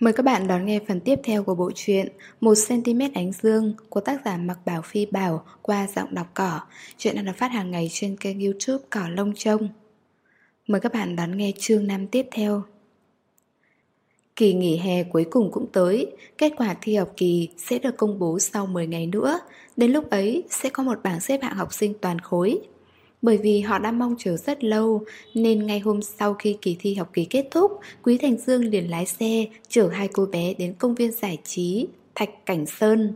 Mời các bạn đón nghe phần tiếp theo của bộ truyện 1cm ánh dương của tác giả Mặc Bảo Phi Bảo qua giọng đọc cỏ. Chuyện đang được phát hàng ngày trên kênh youtube Cỏ Lông Trông. Mời các bạn đón nghe chương 5 tiếp theo. Kỳ nghỉ hè cuối cùng cũng tới, kết quả thi học kỳ sẽ được công bố sau 10 ngày nữa. Đến lúc ấy sẽ có một bảng xếp hạng học sinh toàn khối. Bởi vì họ đã mong chờ rất lâu, Nên ngay hôm sau khi kỳ thi học kỳ kết thúc, Quý Thành Dương liền lái xe Chở hai cô bé đến công viên giải trí Thạch Cảnh Sơn.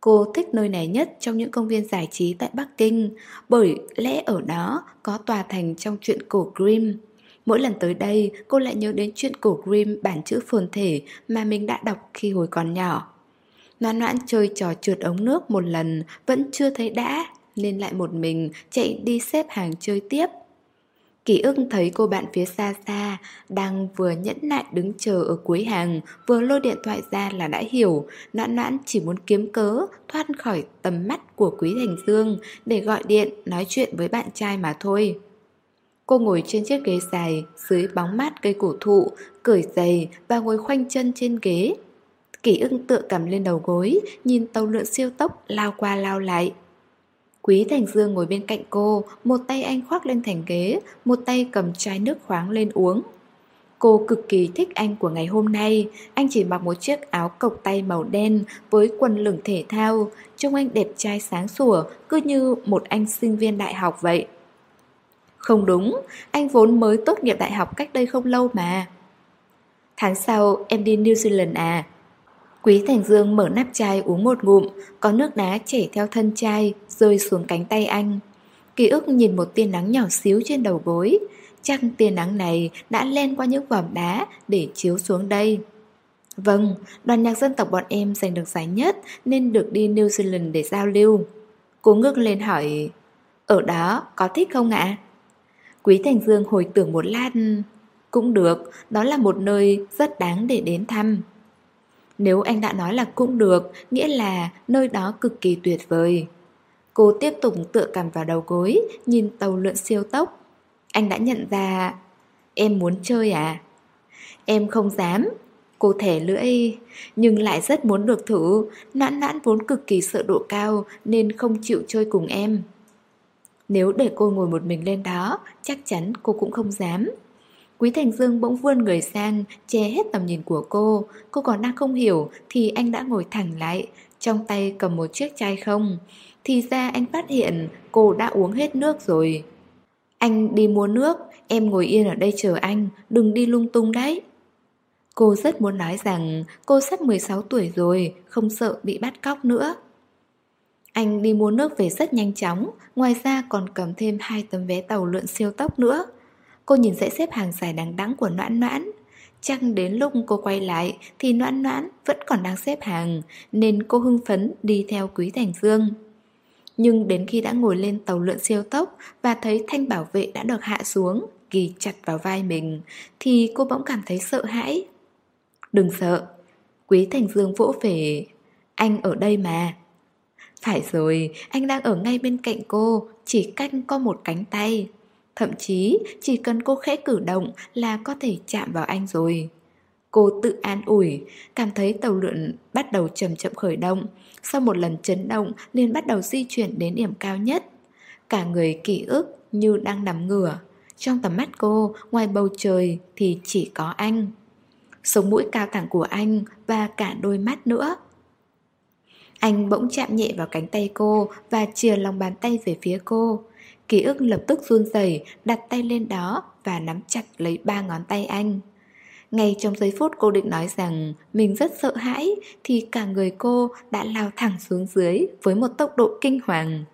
Cô thích nơi này nhất trong những công viên giải trí tại Bắc Kinh, Bởi lẽ ở đó có tòa thành trong truyện cổ Grimm. Mỗi lần tới đây, cô lại nhớ đến chuyện cổ Grimm bản chữ phồn thể mà mình đã đọc khi hồi còn nhỏ. Noan noãn chơi trò trượt ống nước một lần vẫn chưa thấy đã nên lại một mình chạy đi xếp hàng chơi tiếp. Kỳ ức thấy cô bạn phía xa xa đang vừa nhẫn nại đứng chờ ở cuối hàng, vừa lôi điện thoại ra là đã hiểu, noãn noãn chỉ muốn kiếm cớ thoát khỏi tầm mắt của Quý Thành Dương để gọi điện nói chuyện với bạn trai mà thôi. Cô ngồi trên chiếc ghế dài dưới bóng mát cây cổ thụ, cởi giày và ngồi khoanh chân trên ghế. Kỷ ưng tựa cầm lên đầu gối, nhìn tàu lượn siêu tốc lao qua lao lại. Quý Thành Dương ngồi bên cạnh cô, một tay anh khoác lên thành ghế, một tay cầm chai nước khoáng lên uống. Cô cực kỳ thích anh của ngày hôm nay, anh chỉ mặc một chiếc áo cộc tay màu đen với quần lửng thể thao, trông anh đẹp trai sáng sủa, cứ như một anh sinh viên đại học vậy. Không đúng, anh vốn mới tốt nghiệp đại học cách đây không lâu mà. Tháng sau em đi New Zealand à? Quý Thành Dương mở nắp chai uống một ngụm, có nước đá chảy theo thân chai, rơi xuống cánh tay anh. Ký ức nhìn một tia nắng nhỏ xíu trên đầu gối, chắc tia nắng này đã len qua những vòm đá để chiếu xuống đây. Vâng, đoàn nhạc dân tộc bọn em giành được giải nhất nên được đi New Zealand để giao lưu. Cô ngước lên hỏi, ở đó có thích không ạ? Quý Thành Dương hồi tưởng một lát, cũng được, đó là một nơi rất đáng để đến thăm. Nếu anh đã nói là cũng được, nghĩa là nơi đó cực kỳ tuyệt vời. Cô tiếp tục tựa cằm vào đầu gối, nhìn tàu lượn siêu tốc. Anh đã nhận ra... Em muốn chơi à? Em không dám. Cô thẻ lưỡi, nhưng lại rất muốn được thử. nãn nãn vốn cực kỳ sợ độ cao nên không chịu chơi cùng em. Nếu để cô ngồi một mình lên đó, chắc chắn cô cũng không dám. Quý Thành Dương bỗng vươn người sang, che hết tầm nhìn của cô. Cô còn đang không hiểu thì anh đã ngồi thẳng lại, trong tay cầm một chiếc chai không. Thì ra anh phát hiện cô đã uống hết nước rồi. Anh đi mua nước, em ngồi yên ở đây chờ anh, đừng đi lung tung đấy. Cô rất muốn nói rằng cô sắp 16 tuổi rồi, không sợ bị bắt cóc nữa. Anh đi mua nước về rất nhanh chóng, ngoài ra còn cầm thêm hai tấm vé tàu lượn siêu tốc nữa. Cô nhìn dãy xếp hàng dài đằng đẵng của noãn noãn. Chắc đến lúc cô quay lại Thì noãn noãn vẫn còn đang xếp hàng Nên cô hưng phấn đi theo Quý Thành Dương. Nhưng đến khi đã ngồi lên tàu lượn siêu tốc Và thấy thanh bảo vệ đã được hạ xuống Ghi chặt vào vai mình Thì cô bỗng cảm thấy sợ hãi. Đừng sợ Quý Thành Dương vỗ về. Anh ở đây mà. Phải rồi, anh đang ở ngay bên cạnh cô Chỉ cách có một cánh tay. Thậm chí chỉ cần cô khẽ cử động là có thể chạm vào anh rồi. Cô tự an ủi, cảm thấy tàu lượn bắt đầu chậm chậm khởi động. Sau một lần chấn động liền bắt đầu di chuyển đến điểm cao nhất. Cả người ký ức như đang nằm ngửa. Trong tầm mắt cô, ngoài bầu trời thì chỉ có anh. Sống mũi cao thẳng của anh và cả đôi mắt nữa. Anh bỗng chạm nhẹ vào cánh tay cô và chìa lòng bàn tay về phía cô. Ký ức lập tức run rẩy, đặt tay lên đó và nắm chặt lấy ba ngón tay anh. Ngay trong giây phút cô định nói rằng mình rất sợ hãi, thì cả người cô đã lao thẳng xuống dưới với một tốc độ kinh hoàng.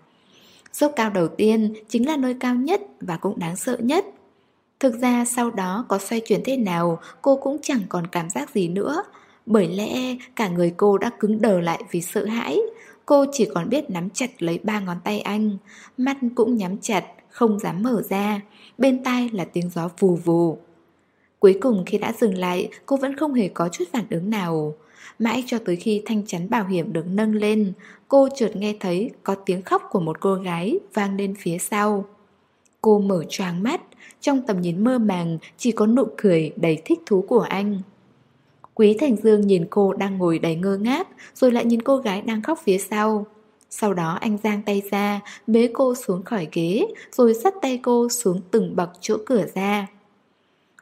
Dốc cao đầu tiên chính là nơi cao nhất và cũng đáng sợ nhất. Thực ra sau đó có xoay chuyển thế nào, cô cũng chẳng còn cảm giác gì nữa bởi lẽ cả người cô đã cứng đờ lại vì sợ hãi Cô chỉ còn biết nắm chặt lấy ba ngón tay anh Mắt cũng nhắm chặt, không dám mở ra. Bên tai là tiếng gió vù vù. Cuối cùng khi đã dừng lại Cô vẫn không hề có chút phản ứng nào. Mãi cho tới khi thanh chắn bảo hiểm được nâng lên Cô chợt nghe thấy có tiếng khóc của một cô gái vang lên phía sau. Cô mở choáng mắt Trong tầm nhìn mơ màng Chỉ có nụ cười đầy thích thú của anh. Quý Thành Dương nhìn cô đang ngồi đầy ngơ ngác, rồi lại nhìn cô gái đang khóc phía sau. Sau đó anh giang tay ra, bế cô xuống khỏi ghế, rồi dắt tay cô xuống từng bậc chỗ cửa ra.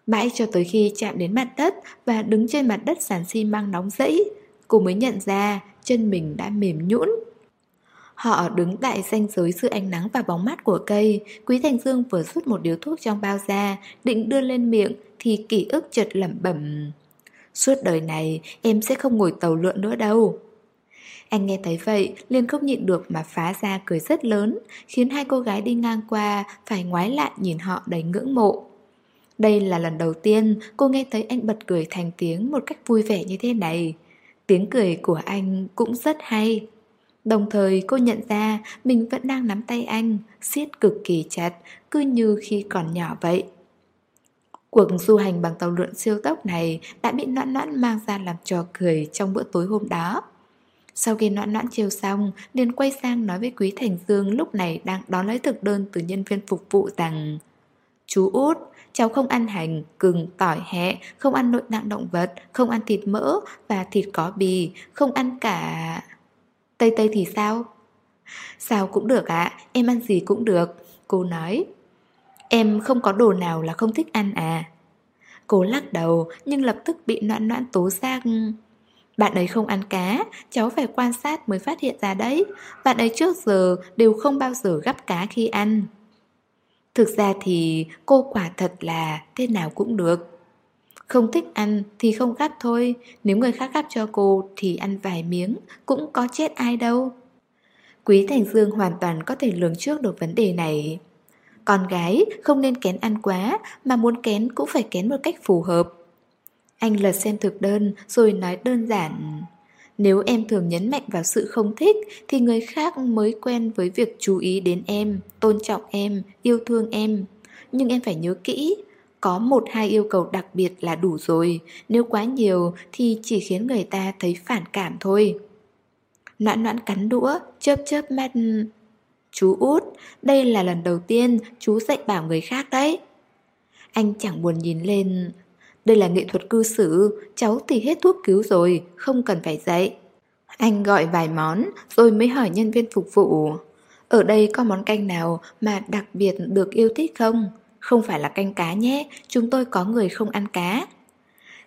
Mãi cho tới khi chạm đến mặt đất và đứng trên mặt đất sàn xi măng nóng rẫy, cô mới nhận ra chân mình đã mềm nhũn. Họ đứng tại ranh giới giữa ánh nắng và bóng mát của cây Quý Thành Dương vừa rút một điếu thuốc trong bao ra Định đưa lên miệng Thì ký ức chợt lẩm bẩm Suốt đời này em sẽ không ngồi tàu lượn nữa đâu. Anh nghe thấy vậy liền không nhịn được mà phá ra cười rất lớn Khiến hai cô gái đi ngang qua Phải ngoái lại nhìn họ đầy ngưỡng mộ. Đây là lần đầu tiên cô nghe thấy anh bật cười thành tiếng một cách vui vẻ như thế này. Tiếng cười của anh cũng rất hay. Đồng thời cô nhận ra mình vẫn đang nắm tay anh, siết cực kỳ chặt, cứ như khi còn nhỏ vậy. Cuộc du hành bằng tàu lượn siêu tốc này đã bị noãn noãn mang ra làm trò cười trong bữa tối hôm đó. Sau khi noãn noãn chiều xong, liền quay sang nói với Quý Thành Dương lúc này đang đón lấy thực đơn từ nhân viên phục vụ rằng Chú út, cháu không ăn hành, gừng, tỏi hẹ, không ăn nội tạng động vật, không ăn thịt mỡ và thịt có bì, không ăn cả... Tây Tây thì sao? Sao cũng được ạ, em ăn gì cũng được, cô nói. Em không có đồ nào là không thích ăn à? Cô lắc đầu nhưng lập tức bị noãn noãn tố giác. Bạn ấy không ăn cá, cháu phải quan sát mới phát hiện ra đấy. Bạn ấy trước giờ đều không bao giờ gắp cá khi ăn. Thực ra thì cô quả thật là thế nào cũng được. Không thích ăn thì không gắp thôi Nếu người khác gắp cho cô thì ăn vài miếng Cũng có chết ai đâu Quý Thành Dương hoàn toàn có thể lường trước được vấn đề này con gái không nên kén ăn quá Mà muốn kén cũng phải kén một cách phù hợp Anh lật xem thực đơn rồi nói đơn giản Nếu em thường nhấn mạnh vào sự không thích Thì người khác mới quen với việc chú ý đến em Tôn trọng em, yêu thương em Nhưng em phải nhớ kỹ có một hai yêu cầu đặc biệt là đủ rồi, nếu quá nhiều thì chỉ khiến người ta thấy phản cảm thôi. Noãn noãn cắn đũa, chớp chớp mắt. Chú út, đây là lần đầu tiên chú dạy bảo người khác đấy. Anh chẳng buồn nhìn lên. Đây là nghệ thuật cư xử, cháu thì hết thuốc cứu rồi, không cần phải dạy. Anh gọi vài món rồi mới hỏi nhân viên phục vụ. Ở đây có món canh nào mà đặc biệt được yêu thích không? Không phải là canh cá nhé, chúng tôi có người không ăn cá.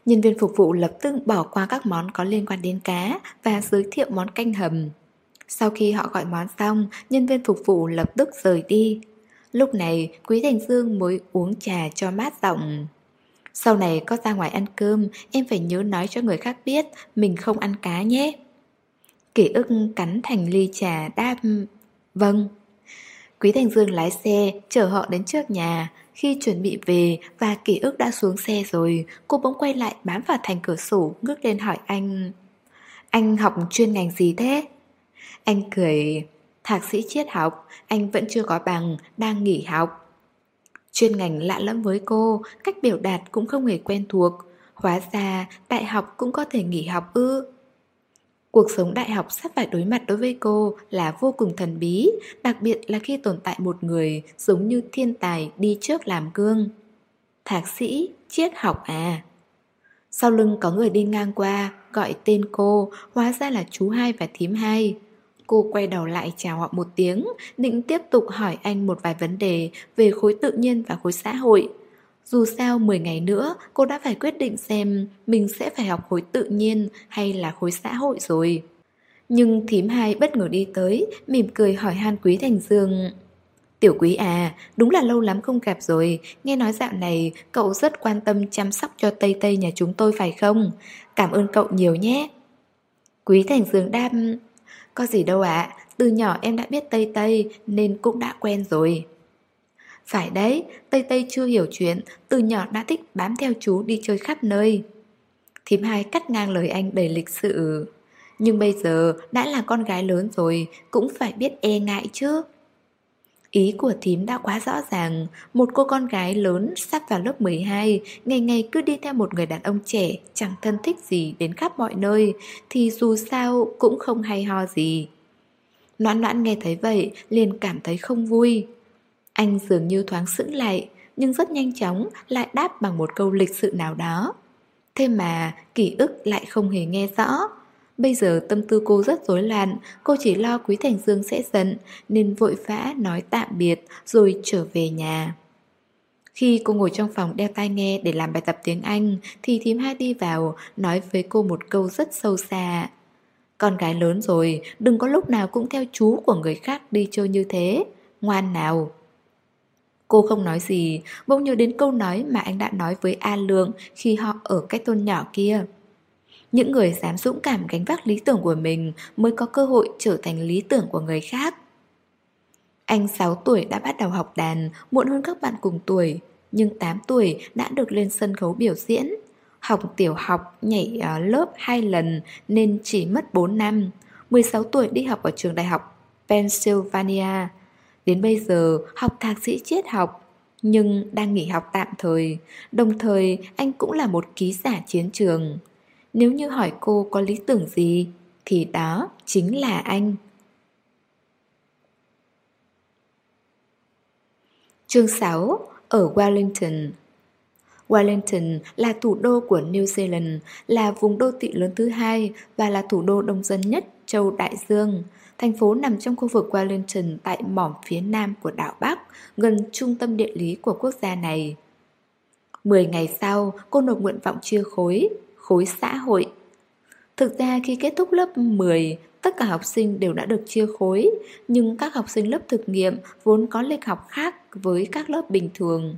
Nhân viên phục vụ lập tức bỏ qua các món có liên quan đến cá và giới thiệu món canh hầm. Sau khi họ gọi món xong, nhân viên phục vụ lập tức rời đi. Lúc này, Quý Thành Dương mới uống trà cho mát giọng. Sau này có ra ngoài ăn cơm, em phải nhớ nói cho người khác biết mình không ăn cá nhé. Kỷ ức cắn thành ly trà đáp Vâng Quý Thành Dương lái xe chở họ đến trước nhà khi chuẩn bị về và kỷ ức đã xuống xe rồi, cô bỗng quay lại bám vào thành cửa sổ ngước lên hỏi anh Anh học chuyên ngành gì thế? Anh cười Thạc sĩ triết học, anh vẫn chưa có bằng, đang nghỉ học Chuyên ngành lạ lẫm với cô, cách biểu đạt cũng không hề quen thuộc Hóa ra đại học cũng có thể nghỉ học ư Cuộc sống đại học sắp phải đối mặt đối với cô là vô cùng thần bí, đặc biệt là khi tồn tại một người giống như thiên tài đi trước làm gương. Thạc sĩ, triết học à? Sau lưng có người đi ngang qua, gọi tên cô, hóa ra là chú hai và thím hai. Cô quay đầu lại chào họ một tiếng, định tiếp tục hỏi anh một vài vấn đề về khối tự nhiên và khối xã hội. Dù sao 10 ngày nữa cô đã phải quyết định xem mình sẽ phải học khối tự nhiên hay là khối xã hội rồi. Nhưng thím hai bất ngờ đi tới, mỉm cười hỏi han Quý Thành Dương. Tiểu Quý à, đúng là lâu lắm không gặp rồi, nghe nói dạo này cậu rất quan tâm chăm sóc cho Tây Tây nhà chúng tôi phải không? Cảm ơn cậu nhiều nhé. Quý Thành Dương đam có gì đâu ạ, từ nhỏ em đã biết Tây Tây nên cũng đã quen rồi. Phải đấy, Tây Tây chưa hiểu chuyện, từ nhỏ đã thích bám theo chú đi chơi khắp nơi. Thím hai cắt ngang lời anh đầy lịch sự. Nhưng bây giờ đã là con gái lớn rồi, cũng phải biết e ngại chứ. Ý của thím đã quá rõ ràng, một cô con gái lớn sắp vào lớp 12, ngày ngày cứ đi theo một người đàn ông trẻ, chẳng thân thích gì đến khắp mọi nơi, thì dù sao cũng không hay ho gì. Noãn noãn nghe thấy vậy, liền cảm thấy không vui. Anh dường như thoáng sững lại, nhưng rất nhanh chóng lại đáp bằng một câu lịch sự nào đó. Thế mà ký ức lại không hề nghe rõ. Bây giờ tâm tư cô rất rối loạn, cô chỉ lo Quý Thành Dương sẽ giận, nên vội vã nói tạm biệt rồi trở về nhà. Khi cô ngồi trong phòng đeo tai nghe để làm bài tập tiếng Anh, thì thím hai đi vào, nói với cô một câu rất sâu xa. Con gái lớn rồi, đừng có lúc nào cũng theo chú của người khác đi chơi như thế. Ngoan nào. Cô không nói gì, bỗng nhớ đến câu nói mà anh đã nói với A Lượng khi họ ở cái tôn nhỏ kia. Những người dám dũng cảm gánh vác lý tưởng của mình mới có cơ hội trở thành lý tưởng của người khác. Anh 6 tuổi đã bắt đầu học đàn, muộn hơn các bạn cùng tuổi, nhưng 8 tuổi đã được lên sân khấu biểu diễn. Học tiểu học, nhảy ờ, lớp 2 lần nên chỉ mất 4 năm. 16 tuổi đi học ở trường đại học Pennsylvania. Đến bây giờ học thạc sĩ triết học, nhưng đang nghỉ học tạm thời. Đồng thời anh cũng là một ký giả chiến trường. Nếu như hỏi cô có lý tưởng gì, thì đó chính là anh. Chương 6 Ở Wellington Wellington là thủ đô của New Zealand, là vùng đô thị lớn thứ hai và là thủ đô đông dân nhất châu Đại Dương. Thành phố nằm trong khu vực Wellington tại mỏm phía nam của đảo Bắc, gần trung tâm địa lý của quốc gia này. Mười ngày sau, cô nộp nguyện vọng chia khối, khối xã hội. Thực ra khi kết thúc lớp 10, tất cả học sinh đều đã được chia khối, nhưng các học sinh lớp thực nghiệm vốn có lịch học khác với các lớp bình thường.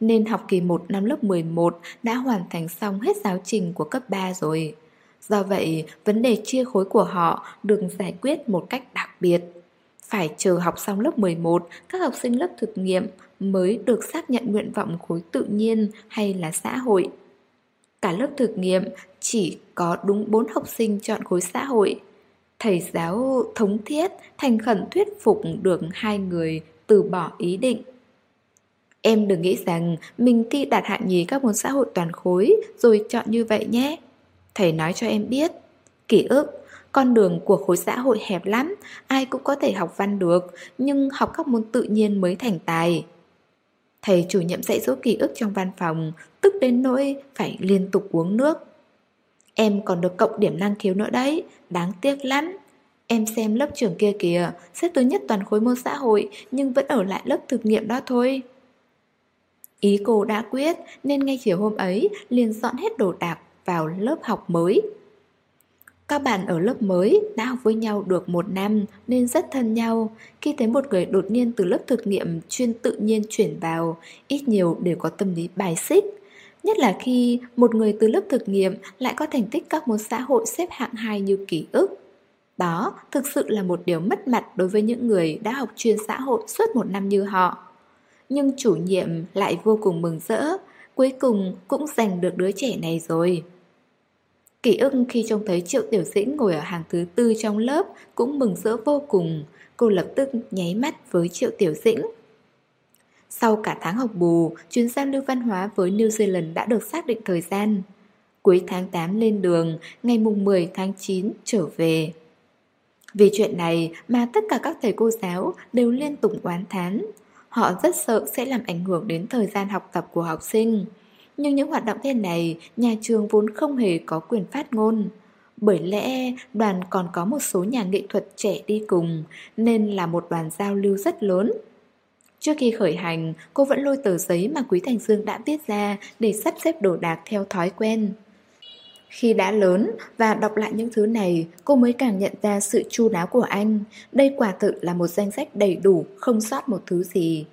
Nên học kỳ 1 năm lớp 11 đã hoàn thành xong hết giáo trình của cấp 3 rồi. Do vậy, vấn đề chia khối của họ được giải quyết một cách đặc biệt. Phải chờ học xong lớp 11, các học sinh lớp thực nghiệm mới được xác nhận nguyện vọng khối tự nhiên hay là xã hội. Cả lớp thực nghiệm chỉ có đúng 4 học sinh chọn khối xã hội. Thầy giáo thống thiết, thành khẩn thuyết phục được hai người từ bỏ ý định. Em đừng nghĩ rằng mình thi đạt hạng nhì các môn xã hội toàn khối rồi chọn như vậy nhé. Thầy nói cho em biết, ký ức, con đường của khối xã hội hẹp lắm, ai cũng có thể học văn được, nhưng học các môn tự nhiên mới thành tài. Thầy chủ nhiệm dạy dỗ ký ức trong văn phòng, tức đến nỗi phải liên tục uống nước. Em còn được cộng điểm năng khiếu nữa đấy, đáng tiếc lắm. Em xem lớp trưởng kia kìa, xếp thứ nhất toàn khối môn xã hội nhưng vẫn ở lại lớp thực nghiệm đó thôi. Ý cô đã quyết nên ngay chiều hôm ấy liền dọn hết đồ đạc vào lớp học mới. Các bạn ở lớp mới đã học với nhau được một năm nên rất thân nhau. Khi thấy một người đột nhiên từ lớp thực nghiệm chuyên tự nhiên chuyển vào, ít nhiều đều có tâm lý bài xích. Nhất là khi một người từ lớp thực nghiệm lại có thành tích các môn xã hội xếp hạng 2 như ký ức. Đó thực sự là một điều mất mặt đối với những người đã học chuyên xã hội suốt một năm như họ. Nhưng chủ nhiệm lại vô cùng mừng rỡ, cuối cùng cũng giành được đứa trẻ này rồi. Kỷ ức khi trông thấy Triệu Tiểu Dĩnh ngồi ở hàng thứ tư trong lớp cũng mừng rỡ vô cùng. Cô lập tức nháy mắt với Triệu Tiểu Dĩnh. Sau cả tháng học bù, chuyến giao lưu văn hóa với New Zealand đã được xác định thời gian. Cuối tháng 8 lên đường, ngày mùng 10 tháng 9 trở về. Vì chuyện này mà tất cả các thầy cô giáo đều liên tục oán thán. Họ rất sợ sẽ làm ảnh hưởng đến thời gian học tập của học sinh. Nhưng những hoạt động thế này, nhà trường vốn không hề có quyền phát ngôn. Bởi lẽ đoàn còn có một số nhà nghệ thuật trẻ đi cùng, nên là một đoàn giao lưu rất lớn. Trước khi khởi hành, cô vẫn lôi tờ giấy mà Quý Thành Dương đã viết ra để sắp xếp đồ đạc theo thói quen. Khi đã lớn và đọc lại những thứ này, cô mới càng nhận ra sự chu đáo của anh. Đây quả thực là một danh sách đầy đủ, không sót một thứ gì.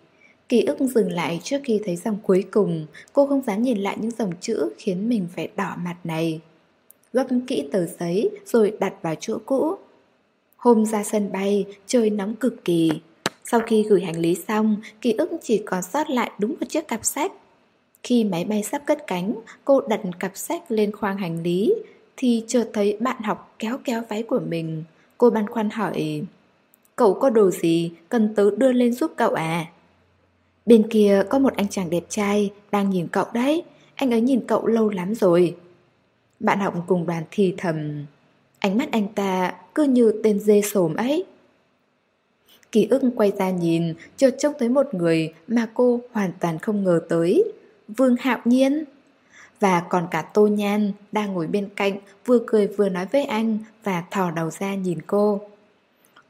Ký ức dừng lại trước khi thấy dòng cuối cùng, cô không dám nhìn lại những dòng chữ khiến mình phải đỏ mặt này. Gấp kỹ tờ giấy rồi đặt vào chỗ cũ. Hôm ra sân bay, trời nóng cực kỳ. Sau khi gửi hành lý xong, ký ức chỉ còn sót lại đúng một chiếc cặp sách. Khi máy bay sắp cất cánh, cô đặt cặp sách lên khoang hành lý, thì chợt thấy bạn học kéo kéo váy của mình. Cô băn khoăn hỏi, cậu có đồ gì cần tớ đưa lên giúp cậu à? Bên kia có một anh chàng đẹp trai đang nhìn cậu đấy, anh ấy nhìn cậu lâu lắm rồi. Bạn học cùng đoàn thì thầm, ánh mắt anh ta cứ như tên dê sồm ấy. Ký ức quay ra nhìn, chợt trông thấy một người mà cô hoàn toàn không ngờ tới. Vương Hạo Nhiên. Và còn cả Tô Nhan đang ngồi bên cạnh vừa cười vừa nói với anh và thò đầu ra nhìn cô.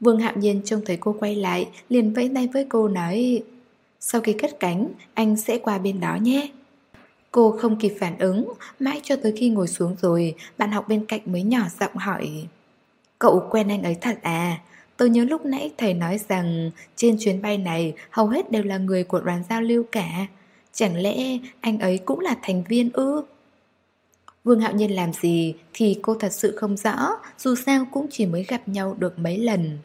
Vương Hạo Nhiên trông thấy cô quay lại liền vẫy tay với cô nói sau khi cất cánh anh sẽ qua bên đó nhé. Cô không kịp phản ứng, mãi cho tới khi ngồi xuống rồi, bạn học bên cạnh mới nhỏ giọng hỏi Cậu quen anh ấy thật à? Tôi nhớ lúc nãy thầy nói rằng trên chuyến bay này hầu hết đều là người của đoàn giao lưu cả. Chẳng lẽ anh ấy cũng là thành viên ư? Vương Hạo Nhiên làm gì thì cô thật sự không rõ, dù sao cũng chỉ mới gặp nhau được mấy lần.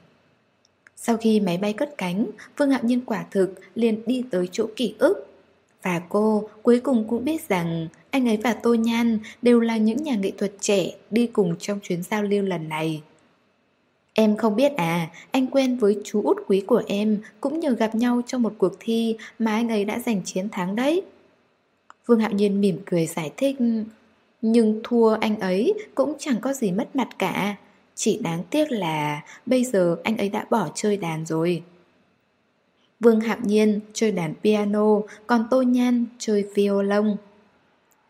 Sau khi máy bay cất cánh, Vương Hạo Nhiên quả thực liền đi tới chỗ ký ức. Và cô cuối cùng cũng biết rằng anh ấy và Tô Nhan đều là những nhà nghệ thuật trẻ đi cùng trong chuyến giao lưu lần này. Em không biết à, anh quen với chú út quý của em cũng nhờ gặp nhau trong một cuộc thi mà anh ấy đã giành chiến thắng đấy. Vương Hạo Nhiên mỉm cười giải thích, nhưng thua anh ấy cũng chẳng có gì mất mặt cả. Chỉ đáng tiếc là bây giờ anh ấy đã bỏ chơi đàn rồi. Vương Hạo Nhiên chơi đàn piano, còn Tô Nhan chơi violon.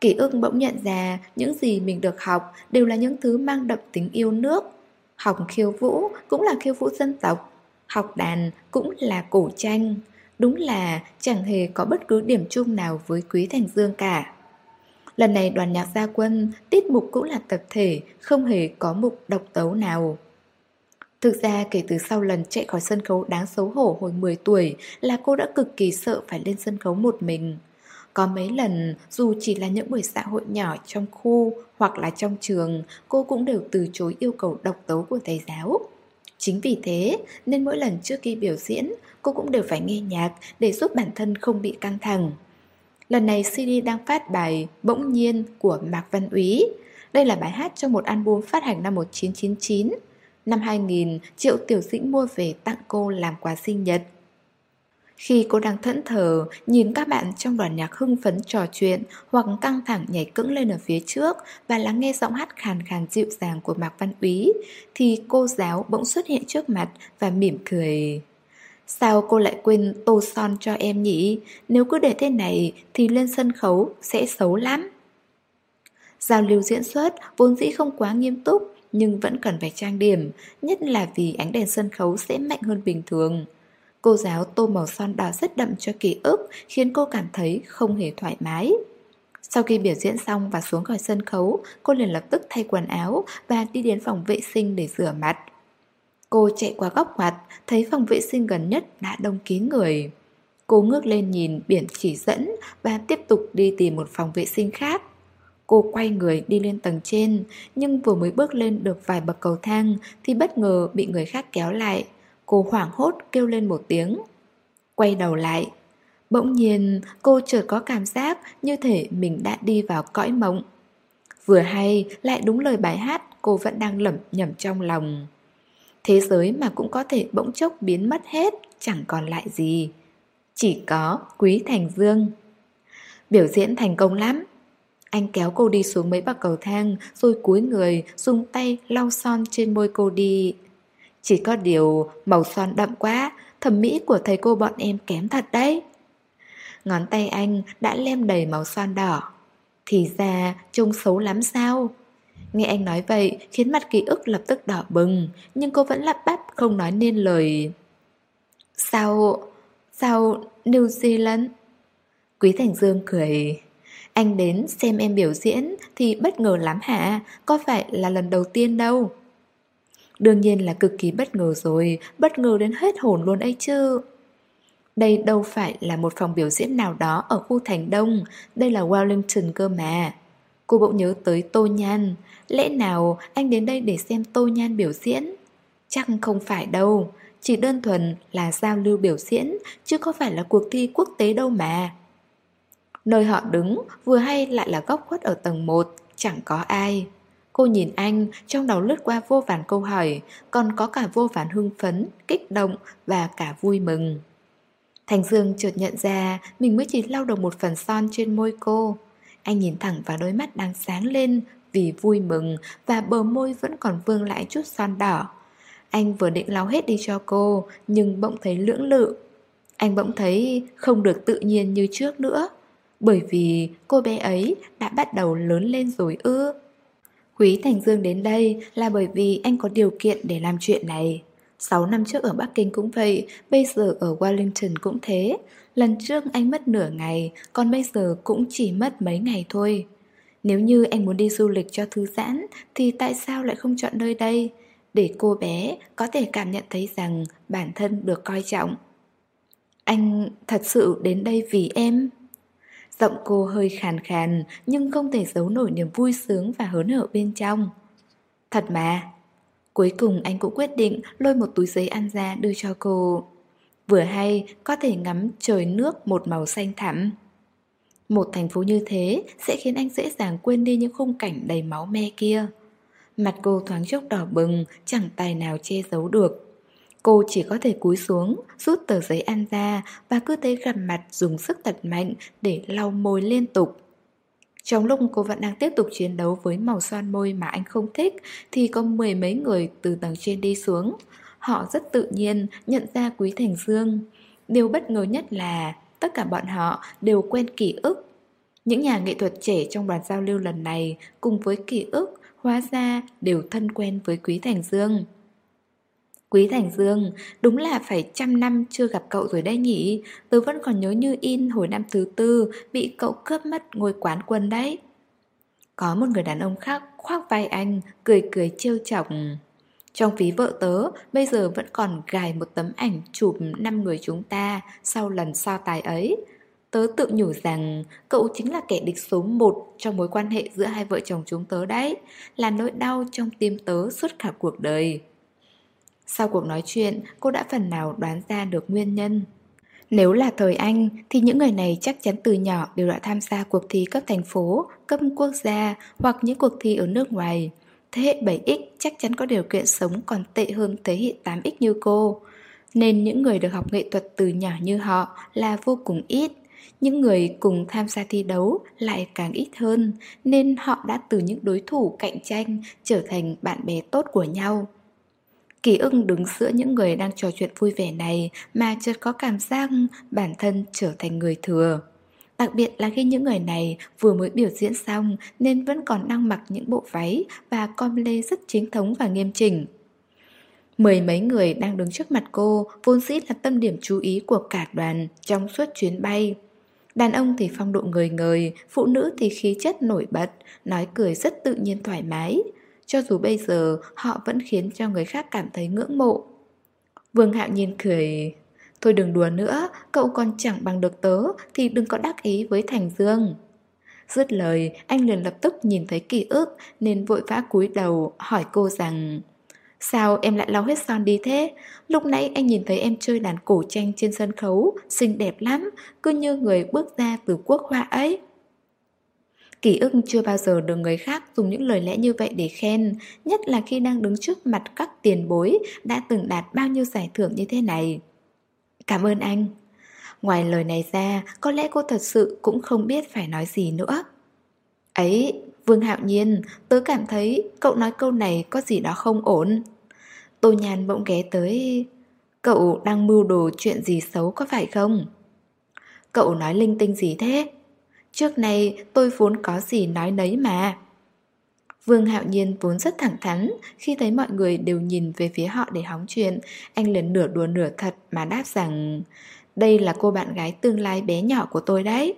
Kỷ ức bỗng nhận ra những gì mình được học đều là những thứ mang đậm tính yêu nước. Học khiêu vũ cũng là khiêu vũ dân tộc, học đàn cũng là cổ tranh. Đúng là chẳng hề có bất cứ điểm chung nào với Quý Thành Dương cả. Lần này đoàn nhạc gia quân, tiết mục cũng là tập thể, không hề có mục độc tấu nào. Thực ra kể từ sau lần chạy khỏi sân khấu đáng xấu hổ hồi 10 tuổi là cô đã cực kỳ sợ phải lên sân khấu một mình. Có mấy lần, dù chỉ là những buổi xã hội nhỏ trong khu hoặc là trong trường, cô cũng đều từ chối yêu cầu độc tấu của thầy giáo. Chính vì thế, nên mỗi lần trước khi biểu diễn, cô cũng đều phải nghe nhạc để giúp bản thân không bị căng thẳng. Lần này CD đang phát bài Bỗng nhiên của Mạc Văn Úy. Đây là bài hát trong một album phát hành năm 1999. Năm 2000, Triệu Tiểu Dĩnh mua về tặng cô làm quà sinh nhật. Khi cô đang thẫn thờ, nhìn các bạn trong đoàn nhạc hưng phấn trò chuyện hoặc căng thẳng nhảy cẫng lên ở phía trước và lắng nghe giọng hát khàn khàn dịu dàng của Mạc Văn Úy, thì cô giáo bỗng xuất hiện trước mặt và mỉm cười. Sao cô lại quên tô son cho em nhỉ? Nếu cứ để thế này thì lên sân khấu sẽ xấu lắm. Giao lưu diễn xuất vốn dĩ không quá nghiêm túc nhưng vẫn cần phải trang điểm, nhất là vì ánh đèn sân khấu sẽ mạnh hơn bình thường. Cô giáo tô màu son đỏ rất đậm cho ký ức khiến cô cảm thấy không hề thoải mái. Sau khi biểu diễn xong và xuống khỏi sân khấu, cô liền lập tức thay quần áo và đi đến phòng vệ sinh để rửa mặt. Cô chạy qua góc mặt, thấy phòng vệ sinh gần nhất đã đông kín người. Cô ngước lên nhìn biển chỉ dẫn và tiếp tục đi tìm một phòng vệ sinh khác. Cô quay người đi lên tầng trên, nhưng vừa mới bước lên được vài bậc cầu thang thì bất ngờ bị người khác kéo lại. Cô hoảng hốt kêu lên một tiếng. Quay đầu lại. Bỗng nhiên cô chợt có cảm giác như thể mình đã đi vào cõi mộng. Vừa hay lại đúng lời bài hát cô vẫn đang lẩm nhẩm trong lòng. Thế giới mà cũng có thể bỗng chốc biến mất hết, chẳng còn lại gì. Chỉ có Quý Thành Dương. Biểu diễn thành công lắm. Anh kéo cô đi xuống mấy bậc cầu thang, rồi cúi người, dùng tay lau son trên môi cô đi. Chỉ có điều màu son đậm quá, thẩm mỹ của thầy cô bọn em kém thật đấy. Ngón tay anh đã lem đầy màu son đỏ. Thì ra trông xấu lắm sao? Nghe anh nói vậy khiến mặt ký ức lập tức đỏ bừng, nhưng cô vẫn lắp bắp không nói nên lời. Sao... sao New Zealand? Quý Thành Dương cười. Anh đến xem em biểu diễn thì bất ngờ lắm hả? Có phải là lần đầu tiên đâu? Đương nhiên là cực kỳ bất ngờ rồi, bất ngờ đến hết hồn luôn ấy chứ. Đây đâu phải là một phòng biểu diễn nào đó ở khu thành đông, đây là Wellington cơ mà. Cô bỗng nhớ tới Tô Nhan, lẽ nào anh đến đây để xem Tô Nhan biểu diễn? Chắc không phải đâu, chỉ đơn thuần là giao lưu biểu diễn, chứ không phải là cuộc thi quốc tế đâu mà. Nơi họ đứng vừa hay lại là góc khuất ở tầng 1, chẳng có ai. Cô nhìn anh, trong đầu lướt qua vô vàn câu hỏi, còn có cả vô vàn hưng phấn, kích động và cả vui mừng. Thành Dương chợt nhận ra mình mới chỉ lau được một phần son trên môi cô. Anh nhìn thẳng vào đôi mắt đang sáng lên vì vui mừng và bờ môi vẫn còn vương lại chút son đỏ. Anh vừa định lau hết đi cho cô, nhưng bỗng thấy lưỡng lự. Anh bỗng thấy không được tự nhiên như trước nữa. Bởi vì cô bé ấy đã bắt đầu lớn lên rồi ư Quý Thành Dương đến đây là bởi vì anh có điều kiện để làm chuyện này 6 năm trước ở Bắc Kinh cũng vậy, bây giờ ở Wellington cũng thế Lần trước anh mất nửa ngày, còn bây giờ cũng chỉ mất mấy ngày thôi Nếu như anh muốn đi du lịch cho thư giãn Thì tại sao lại không chọn nơi đây Để cô bé có thể cảm nhận thấy rằng bản thân được coi trọng Anh thật sự đến đây vì em Giọng cô hơi khàn khàn nhưng không thể giấu nổi niềm vui sướng và hớn hở bên trong. Thật mà. Cuối cùng anh cũng quyết định lôi một túi giấy ăn ra đưa cho cô. Vừa hay có thể ngắm trời nước một màu xanh thẳm. Một thành phố như thế sẽ khiến anh dễ dàng quên đi những khung cảnh đầy máu me kia. Mặt cô thoáng chốc đỏ bừng, chẳng tài nào che giấu được. Cô chỉ có thể cúi xuống, rút tờ giấy ăn ra và cứ thế gặp mặt dùng sức thật mạnh để lau môi liên tục. Trong lúc cô vẫn đang tiếp tục chiến đấu với màu son môi mà anh không thích thì có mười mấy người từ tầng trên đi xuống. Họ rất tự nhiên nhận ra Quý Thành Dương. Điều bất ngờ nhất là tất cả bọn họ đều quen ký ức. Những nhà nghệ thuật trẻ trong đoàn giao lưu lần này cùng với ký ức hóa ra đều thân quen với Quý Thành Dương. Quý Thành Dương, đúng là phải trăm năm chưa gặp cậu rồi đây nhỉ Tớ vẫn còn nhớ như in hồi năm thứ tư Bị cậu cướp mất ngôi quán quân đấy Có một người đàn ông khác khoác vai anh Cười cười trêu chọc trong ví vợ tớ Bây giờ vẫn còn gài một tấm ảnh Chụp năm người chúng ta Sau lần so tài ấy Tớ tự nhủ rằng cậu chính là kẻ địch số một trong mối quan hệ giữa hai vợ chồng chúng tớ đấy, là nỗi đau trong tim tớ suốt cả cuộc đời. Sau cuộc nói chuyện, cô đã phần nào đoán ra được nguyên nhân. Nếu là thời Anh thì những người này chắc chắn từ nhỏ đều đã tham gia cuộc thi cấp thành phố, cấp quốc gia hoặc những cuộc thi ở nước ngoài. Thế hệ 7X chắc chắn có điều kiện sống còn tệ hơn thế hệ 8X như cô. Nên những người được học nghệ thuật từ nhỏ như họ là vô cùng ít. Những người cùng tham gia thi đấu lại càng ít hơn, nên họ đã từ những đối thủ cạnh tranh trở thành bạn bè tốt của nhau. Kỳ ưng đứng giữa những người đang trò chuyện vui vẻ này mà chợt có cảm giác bản thân trở thành người thừa. Đặc biệt là khi những người này vừa mới biểu diễn xong nên vẫn còn đang mặc những bộ váy và com lê rất chính thống và nghiêm chỉnh. Mười mấy người đang đứng trước mặt cô vốn dĩ là tâm điểm chú ý của cả đoàn trong suốt chuyến bay. Đàn ông thì phong độ người người, phụ nữ thì khí chất nổi bật, nói cười rất tự nhiên thoải mái cho dù bây giờ họ vẫn khiến cho người khác cảm thấy ngưỡng mộ. Vương Hạo Nhiên cười, thôi đừng đùa nữa, cậu còn chẳng bằng được tớ thì đừng có đắc ý với Thành Dương. Dứt lời, anh liền lập tức nhìn thấy ký ức nên vội vã cúi đầu hỏi cô rằng Sao em lại lau hết son đi thế? Lúc nãy anh nhìn thấy em chơi đàn cổ tranh trên sân khấu, xinh đẹp lắm, cứ như người bước ra từ quốc hoa ấy. Kỷ ức chưa bao giờ được người khác dùng những lời lẽ như vậy để khen, nhất là khi đang đứng trước mặt các tiền bối đã từng đạt bao nhiêu giải thưởng như thế này. Cảm ơn anh. Ngoài lời này ra, có lẽ cô thật sự cũng không biết phải nói gì nữa. Ấy, Vương Hạo Nhiên, tớ cảm thấy cậu nói câu này có gì đó không ổn. Tô Nhàn bỗng ghé tới... Cậu đang mưu đồ chuyện gì xấu có phải không? Cậu nói linh tinh gì thế? Trước nay tôi vốn có gì nói nấy mà. Vương Hạo Nhiên vốn rất thẳng thắn, khi thấy mọi người đều nhìn về phía họ để hóng chuyện, anh liền nửa đùa nửa thật mà đáp rằng đây là cô bạn gái tương lai bé nhỏ của tôi đấy.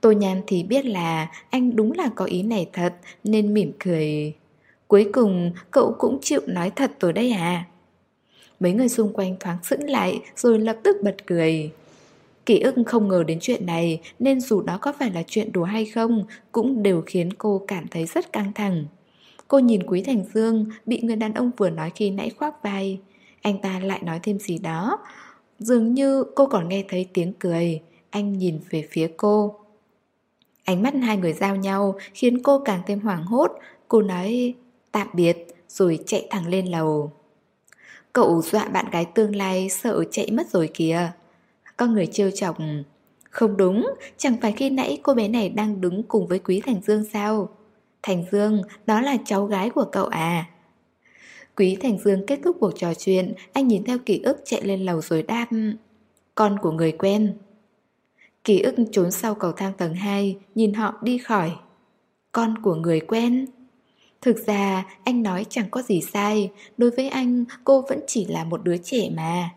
Tô Nhan thì biết là anh đúng là có ý này thật nên mỉm cười. Cuối cùng cậu cũng chịu nói thật rồi đây à. Mấy người xung quanh thoáng sững lại rồi lập tức bật cười. Ký ức không ngờ đến chuyện này, nên dù đó có phải là chuyện đùa hay không, cũng đều khiến cô cảm thấy rất căng thẳng. Cô nhìn Quý Thành Dương, bị người đàn ông vừa nói khi nãy khoác vai. Anh ta lại nói thêm gì đó. Dường như cô còn nghe thấy tiếng cười. Anh nhìn về phía cô. Ánh mắt hai người giao nhau khiến cô càng thêm hoảng hốt. Cô nói, tạm biệt, rồi chạy thẳng lên lầu. Cậu dọa bạn gái tương lai, sợ chạy mất rồi kìa. Có người trêu chọc Không đúng, chẳng phải khi nãy cô bé này đang đứng cùng với Quý Thành Dương sao Thành Dương, đó là cháu gái của cậu à Quý Thành Dương kết thúc cuộc trò chuyện Anh nhìn theo ký ức chạy lên lầu rồi đáp Con của người quen Ký ức trốn sau cầu thang tầng 2, nhìn họ đi khỏi. Con của người quen. Thực ra, anh nói chẳng có gì sai, đối với anh, cô vẫn chỉ là một đứa trẻ mà.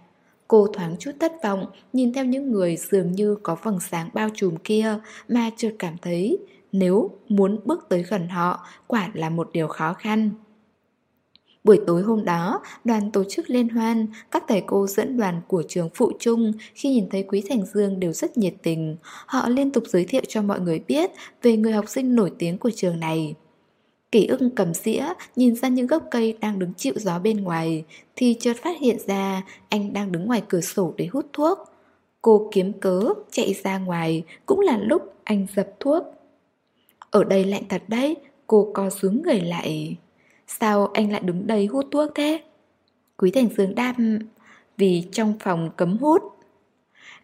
Cô thoáng chút thất vọng, nhìn theo những người dường như có vầng sáng bao trùm kia mà chợt cảm thấy nếu muốn bước tới gần họ, quả là một điều khó khăn. Buổi tối hôm đó, đoàn tổ chức liên hoan, các thầy cô dẫn đoàn của trường phụ trung khi nhìn thấy Quý Thành Dương đều rất nhiệt tình. Họ liên tục giới thiệu cho mọi người biết về người học sinh nổi tiếng của trường này. Kỷ ưng cầm dĩa, nhìn ra những gốc cây đang đứng chịu gió bên ngoài, thì chợt phát hiện ra anh đang đứng ngoài cửa sổ để hút thuốc. Cô kiếm cớ, chạy ra ngoài, cũng là lúc anh dập thuốc. Ở đây lạnh thật đấy, cô co xuống người lại. Sao anh lại đứng đây hút thuốc thế? Quý Thành Dương đáp Vì trong phòng cấm hút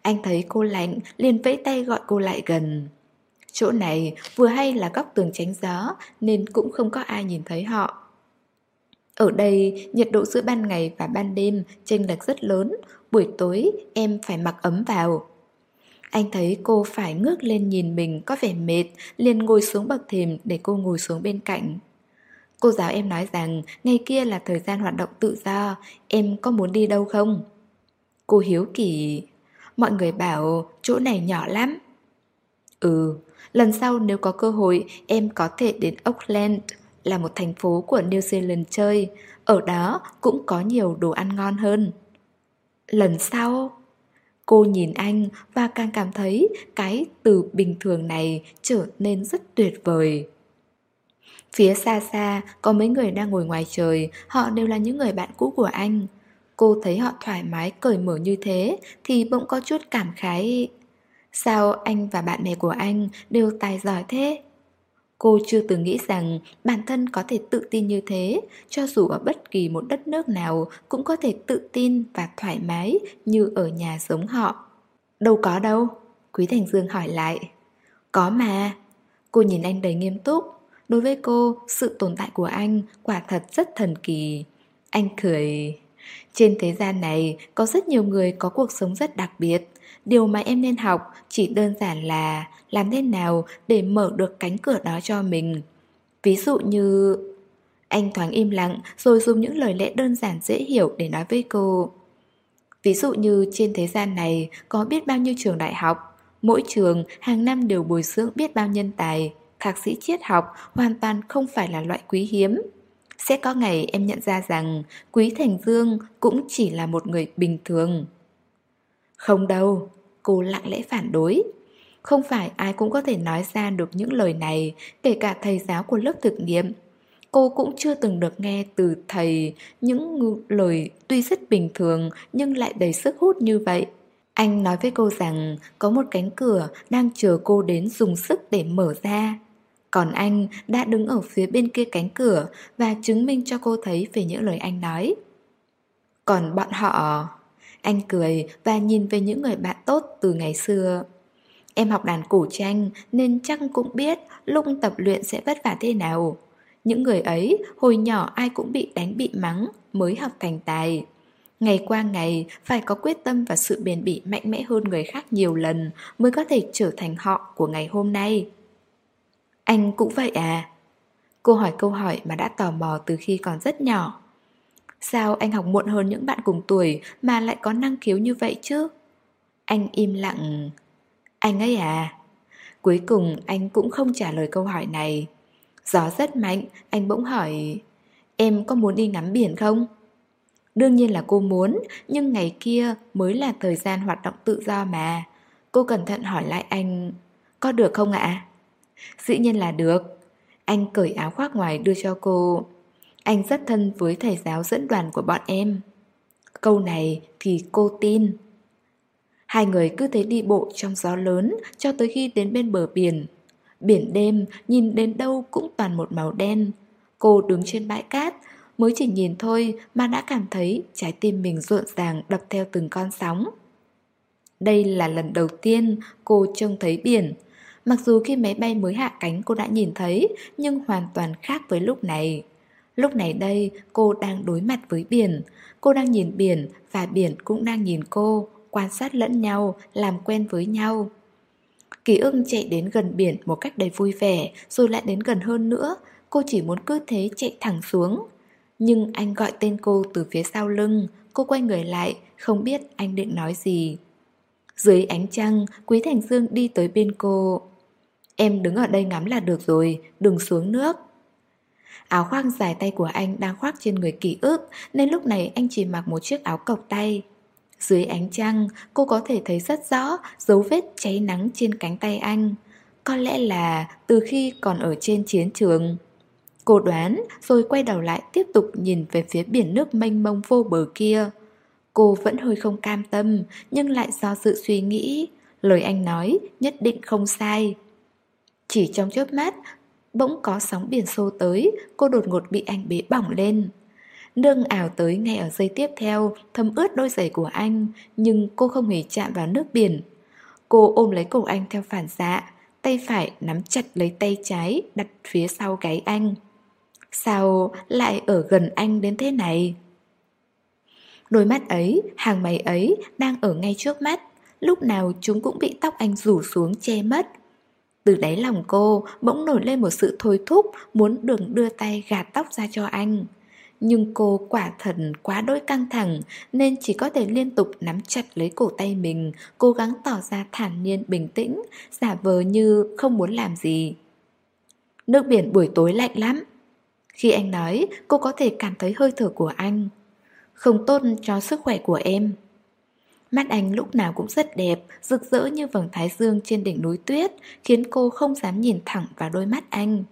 Anh thấy cô lạnh liền vẫy tay gọi cô lại gần Chỗ này vừa hay là góc tường tránh gió Nên cũng không có ai nhìn thấy họ. Ở đây nhiệt độ giữa ban ngày và ban đêm chênh lệch rất lớn. Buổi tối em phải mặc ấm vào. Anh thấy cô phải ngước lên nhìn mình có vẻ mệt liền ngồi xuống bậc thềm để cô ngồi xuống bên cạnh. Cô giáo em nói rằng ngày kia là thời gian hoạt động tự do, em có muốn đi đâu không? Cô hiếu kỳ, mọi người bảo chỗ này nhỏ lắm. Ừ, lần sau nếu có cơ hội em có thể đến Auckland, là một thành phố của New Zealand chơi, ở đó cũng có nhiều đồ ăn ngon hơn. Lần sau... Cô nhìn anh và càng cảm thấy cái từ bình thường này trở nên rất tuyệt vời. Phía xa xa, có mấy người đang ngồi ngoài trời, họ đều là những người bạn cũ của anh. Cô thấy họ thoải mái cởi mở như thế, thì bỗng có chút cảm khái. Sao anh và bạn bè của anh đều tài giỏi thế? Cô chưa từng nghĩ rằng bản thân có thể tự tin như thế, cho dù ở bất kỳ một đất nước nào cũng có thể tự tin và thoải mái như ở nhà giống họ. Đâu có đâu, Quý Thành Dương hỏi lại. Có mà. Cô nhìn anh đầy nghiêm túc, Đối với cô, sự tồn tại của anh quả thật rất thần kỳ. Anh cười. Trên thế gian này có rất nhiều người có cuộc sống rất đặc biệt. Điều mà em nên học chỉ đơn giản là làm thế nào để mở được cánh cửa đó cho mình. Ví dụ như... Anh thoáng im lặng rồi dùng những lời lẽ đơn giản dễ hiểu để nói với cô. Ví dụ như trên thế gian này có biết bao nhiêu trường đại học, mỗi trường hàng năm đều bồi dưỡng biết bao nhân tài, thạc sĩ triết học hoàn toàn không phải là loại quý hiếm. Sẽ có ngày em nhận ra rằng Quý Thành Dương cũng chỉ là một người bình thường. Không đâu, cô lặng lẽ phản đối. Không phải ai cũng có thể nói ra được những lời này, kể cả thầy giáo của lớp thực nghiệm. Cô cũng chưa từng được nghe từ thầy những lời tuy rất bình thường nhưng lại đầy sức hút như vậy. Anh nói với cô rằng có một cánh cửa đang chờ cô đến dùng sức để mở ra. Còn anh đã đứng ở phía bên kia cánh cửa và chứng minh cho cô thấy về những lời anh nói. Còn bọn họ... À? Anh cười và nhìn về những người bạn tốt từ ngày xưa. Em học đàn cổ tranh nên chắc cũng biết lúc tập luyện sẽ vất vả thế nào. Những người ấy, hồi nhỏ ai cũng bị đánh bị mắng, mới học thành tài. Ngày qua ngày, phải có quyết tâm và sự bền bỉ mạnh mẽ hơn người khác nhiều lần mới có thể trở thành họ của ngày hôm nay. Anh cũng vậy à? Cô hỏi câu hỏi mà đã tò mò từ khi còn rất nhỏ. Sao anh học muộn hơn những bạn cùng tuổi mà lại có năng khiếu như vậy chứ? Anh im lặng. Anh ấy à? Cuối cùng anh cũng không trả lời câu hỏi này. Gió rất mạnh, anh bỗng hỏi Em có muốn đi ngắm biển không? Đương nhiên là cô muốn, nhưng ngày kia mới là thời gian hoạt động tự do mà. Cô cẩn thận hỏi lại anh Có được không ạ? Dĩ nhiên là được Anh cởi áo khoác ngoài đưa cho cô anh rất thân với thầy giáo dẫn đoàn của bọn em Câu này thì cô tin Hai người cứ thế đi bộ trong gió lớn cho tới khi đến bên bờ biển. Biển đêm nhìn đến đâu cũng toàn một màu đen. Cô đứng trên bãi cát, mới chỉ nhìn thôi mà đã cảm thấy trái tim mình rộn ràng đập theo từng con sóng. Đây là lần đầu tiên cô trông thấy biển, Mặc dù khi máy bay mới hạ cánh cô đã nhìn thấy, nhưng hoàn toàn khác với lúc này. Lúc này đây, cô đang đối mặt với biển. Cô đang nhìn biển và biển cũng đang nhìn cô, quan sát lẫn nhau, làm quen với nhau. Ký ức chạy đến gần biển một cách đầy vui vẻ Rồi lại đến gần hơn nữa. Cô chỉ muốn cứ thế chạy thẳng xuống. Nhưng anh gọi tên cô từ phía sau lưng. Cô quay người lại Không biết anh định nói gì. Dưới ánh trăng Quý Thành Dương đi tới bên cô. Em đứng ở đây ngắm là được rồi Đừng xuống nước. Áo khoác dài tay của anh đang khoác trên người ký ức, Nên lúc này anh chỉ mặc một chiếc áo cộc tay. Dưới ánh trăng, cô có thể thấy rất rõ Dấu vết cháy nắng trên cánh tay anh. Có lẽ là từ khi còn ở trên chiến trường. Cô đoán, rồi quay đầu lại tiếp tục nhìn về phía biển nước mênh mông vô bờ kia. Cô vẫn hơi không cam tâm, Nhưng lại do sự suy nghĩ. Lời anh nói nhất định không sai. Chỉ trong chớp mắt Bỗng có sóng biển xô tới Cô đột ngột bị anh bế bỏng lên. Nương ảo tới ngay ở giây tiếp theo Thấm ướt đôi giày của anh Nhưng cô không hề chạm vào nước biển. Cô ôm lấy cổ anh theo phản xạ Tay phải nắm chặt lấy tay trái Đặt phía sau gáy anh. Sao lại ở gần anh đến thế này? Đôi mắt ấy, hàng mày ấy đang ở ngay trước mắt. Lúc nào chúng cũng bị tóc anh rủ xuống che mất từ đáy lòng cô bỗng nổi lên một sự thôi thúc muốn đường đưa tay gạt tóc ra cho anh. Nhưng cô quả thần quá đôi căng thẳng nên chỉ có thể liên tục nắm chặt lấy cổ tay mình, cố gắng tỏ ra thản nhiên bình tĩnh, giả vờ như không muốn làm gì. Nước biển buổi tối lạnh lắm. Khi anh nói, cô có thể cảm thấy hơi thở của anh. Không tốt cho sức khỏe của em. Mắt anh lúc nào cũng rất đẹp, rực rỡ như vầng thái dương trên đỉnh núi tuyết, khiến cô không dám nhìn thẳng vào đôi mắt anh.